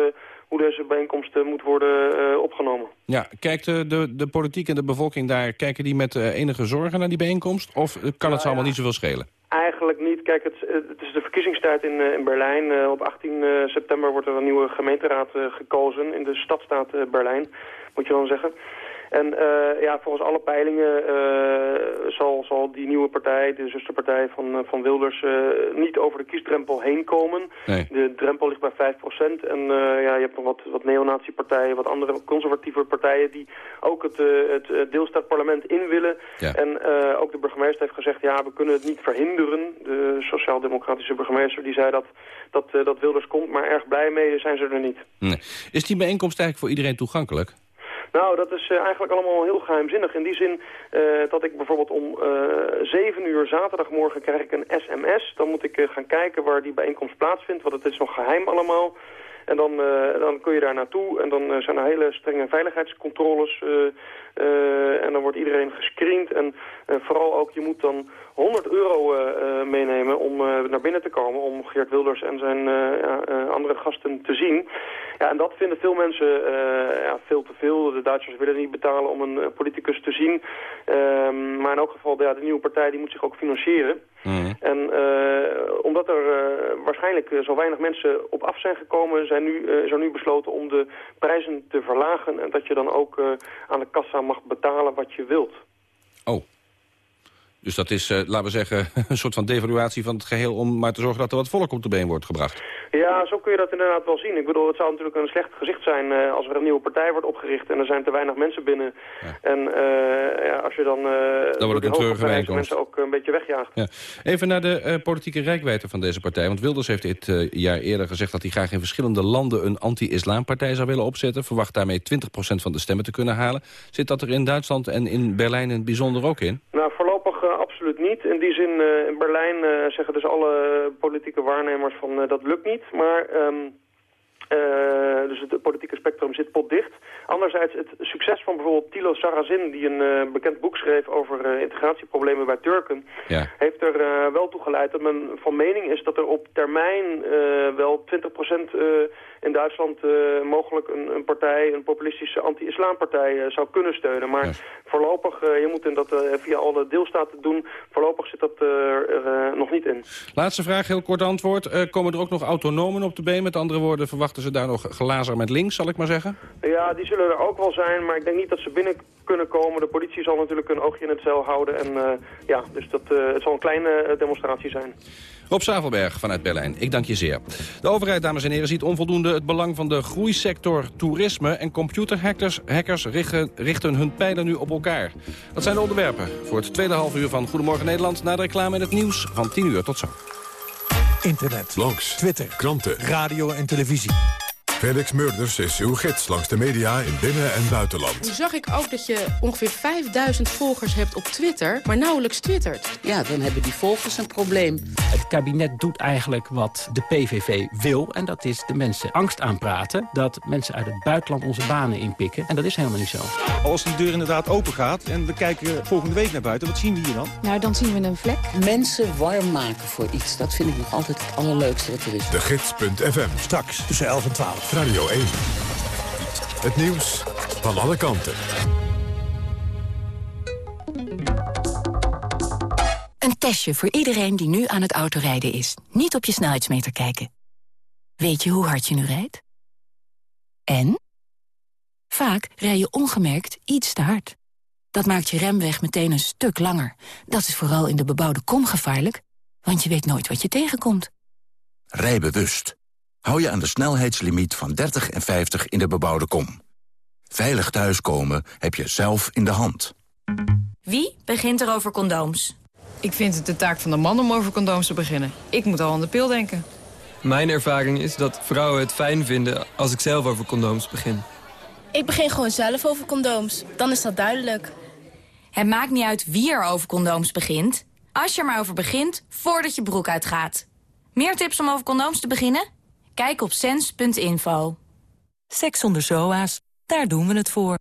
hoe deze bijeenkomst eh, moet worden eh, opgenomen. Ja, kijkt de, de, de politiek en de bevolking daar... kijken die met eh, enige zorgen naar die bijeenkomst? Of eh, kan het ze allemaal niet zoveel schelen? Eigenlijk niet. Kijk, het, het is de verkiezingstijd in, eh, in Berlijn. Eh, op 18 eh, september wordt er een nieuwe gemeenteraad eh, gekozen in de stadstaat eh, Berlijn, moet je dan zeggen. En eh, ja, volgens alle peilingen eh, zal, zal die nieuwe partij, de zusterpartij van, eh, van Wilders, niet over de kiesdrempel heen komen. Nee. De drempel ligt bij 5%. En ja, je hebt nog wat, wat neonazi-partijen, wat andere conservatieve partijen die ook het, het deelstaatparlement in willen. Ja. En ook de burgemeester heeft gezegd, ja, we kunnen het niet verhinderen. De sociaal-democratische burgemeester die zei dat, dat, dat Wilders komt, maar erg blij mee zijn ze er niet. Nee. Is die bijeenkomst eigenlijk voor iedereen toegankelijk? Nou, dat is eh, eigenlijk allemaal heel geheimzinnig. In die zin eh, dat ik bijvoorbeeld om eh 7 uur zaterdagmorgen krijg ik een sms. Dan moet ik eh, gaan kijken waar die bijeenkomst plaatsvindt, want het is nog geheim allemaal. En dan, eh, dan kun je daar naartoe en dan eh, zijn er hele strenge veiligheidscontroles. eh, eh, en dan wordt iedereen gescreend. En eh, vooral ook, je moet dan 100 euro eh, eh, meenemen om eh, naar binnen te komen... om Geert Wilders en zijn andere gasten te zien. Ja, en dat vinden veel mensen ja, veel te veel. De Duitsers willen niet betalen om een politicus te zien. Ehm, maar in elk geval, ja, de nieuwe partij die moet zich ook financieren. En eh, omdat er waarschijnlijk zo weinig mensen op af zijn gekomen... Zijn nu, is er nu besloten om de prijzen te verlagen... en dat je dan ook aan de kassa mag betalen wat je wilt. Oh. Dus dat is, eh, laten we zeggen, een soort van devaluatie van het geheel... om maar te zorgen dat er wat volk op de been wordt gebracht. Ja, zo kun je dat inderdaad wel zien. Ik bedoel, het zou natuurlijk een slecht gezicht zijn eh, als er een nieuwe partij wordt opgericht en er zijn te weinig mensen binnen. En eh, ja, als je dan, eh Dan wordt het een treurige mensen ook een beetje wegjaagt. Ja. Even naar de politieke rijkwijde van deze partij. Want Wilders heeft dit jaar eerder gezegd... dat hij graag in verschillende landen een anti-islampartij zou willen opzetten. Verwacht daarmee 20% van de stemmen te kunnen halen. Zit dat er in Duitsland en in Berlijn in het bijzonder ook in? Nou, niet. In die zin, eh, in Berlijn eh, zeggen dus alle politieke waarnemers van eh, dat lukt niet. Maar ehm, eh, dus het politieke spectrum zit potdicht. Anderzijds het succes van bijvoorbeeld Thilo Sarrazin, die een eh, bekend boek schreef over eh, integratieproblemen bij Turken, Ja. heeft er wel toe geleid dat men van mening is dat er op termijn wel 20% eh, in Duitsland mogelijk een, een partij, een populistische anti-islampartij zou kunnen steunen. Maar voorlopig, je moet in dat via alle deelstaten doen, voorlopig zit dat er nog niet in. Laatste vraag, heel kort antwoord. Komen er ook nog autonomen op de been? Met andere woorden, verwachten ze daar nog glazer met links, zal ik maar zeggen? Ja, die zullen er ook wel zijn, maar ik denk niet dat ze binnen kunnen komen. De politie zal natuurlijk een oogje in het zeil houden. En eh, ja, dus dat, eh, het zal een kleine eh, demonstratie zijn. Rob Zavelberg vanuit Berlijn, ik dank je zeer. De overheid, dames en heren, ziet onvoldoende het belang van de groeisector toerisme... en computerhackers hackers richten, richten hun pijlen nu op elkaar. Dat zijn de onderwerpen voor het tweede half uur van Goedemorgen Nederland... na de reclame en het nieuws van 10 uur. Tot zo. Internet, blogs, Twitter, kranten, radio en televisie. Felix Murders is uw gids langs de media in binnen- en buitenland. Nu zag ik ook dat je ongeveer 5000 volgers hebt op Twitter, maar nauwelijks twittert. Ja, dan hebben die volgers een probleem. Het kabinet doet eigenlijk wat de PVV wil. En dat is de mensen angst aanpraten. Dat mensen uit het buitenland onze banen inpikken. En dat is helemaal niet zo. Als die deur inderdaad open gaat en we kijken volgende week naar buiten, wat zien we hier dan? Nou, dan zien we een vlek. Mensen warm maken voor iets, dat vind ik nog altijd het allerleukste wat er is. De Gids.fm. Straks tussen 11 en 12. Radio 1. Het nieuws van alle kanten. Een testje voor iedereen die nu aan het autorijden is. Niet op je snelheidsmeter kijken. Weet je hoe hard je nu rijdt? En? Vaak rij je ongemerkt iets te hard. Dat maakt je remweg meteen een stuk langer. Dat is vooral in de bebouwde kom gevaarlijk, want je weet nooit wat je tegenkomt. Rij bewust. Hou je aan de snelheidslimiet van 30 en 50 in de bebouwde kom. Veilig thuiskomen heb je zelf in de hand. Wie begint er over condooms? Ik vind het de taak van de man om over condooms te beginnen. Ik moet al aan de pil denken. Mijn ervaring is dat vrouwen het fijn vinden als ik zelf over condooms begin. Ik begin gewoon zelf over condooms. Dan is dat duidelijk. Het maakt niet uit wie er over condooms begint. Als je er maar over begint, voordat je broek uitgaat. Meer tips om over condooms te beginnen? Kijk op sens.info. Seks zonder zoa's, daar doen we het voor.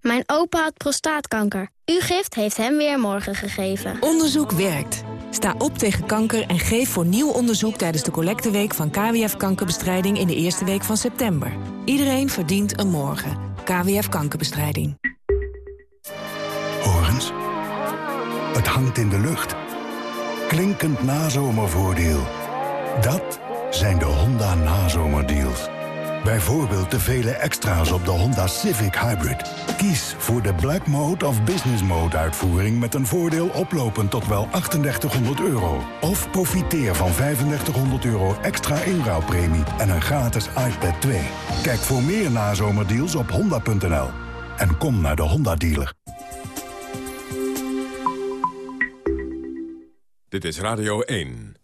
Mijn opa had prostaatkanker. Uw gift heeft hem weer morgen gegeven. Onderzoek werkt. Sta op tegen kanker en geef voor nieuw onderzoek tijdens de collecteweek van KWF Kankerbestrijding in de eerste week van september. Iedereen verdient een morgen. KWF Kankerbestrijding. Het hangt in de lucht. Klinkend nazomervoordeel. Dat zijn de Honda nazomerdeals. Bijvoorbeeld de vele extra's op de Honda Civic Hybrid. Kies voor de Black Mode of Business Mode uitvoering... met een voordeel oplopend tot wel 3800 euro. Of profiteer van 3500 euro extra inruilpremie... en een gratis iPad 2. Kijk voor meer nazomerdeals op honda.nl. En kom naar de Honda-dealer. Dit is Radio 1.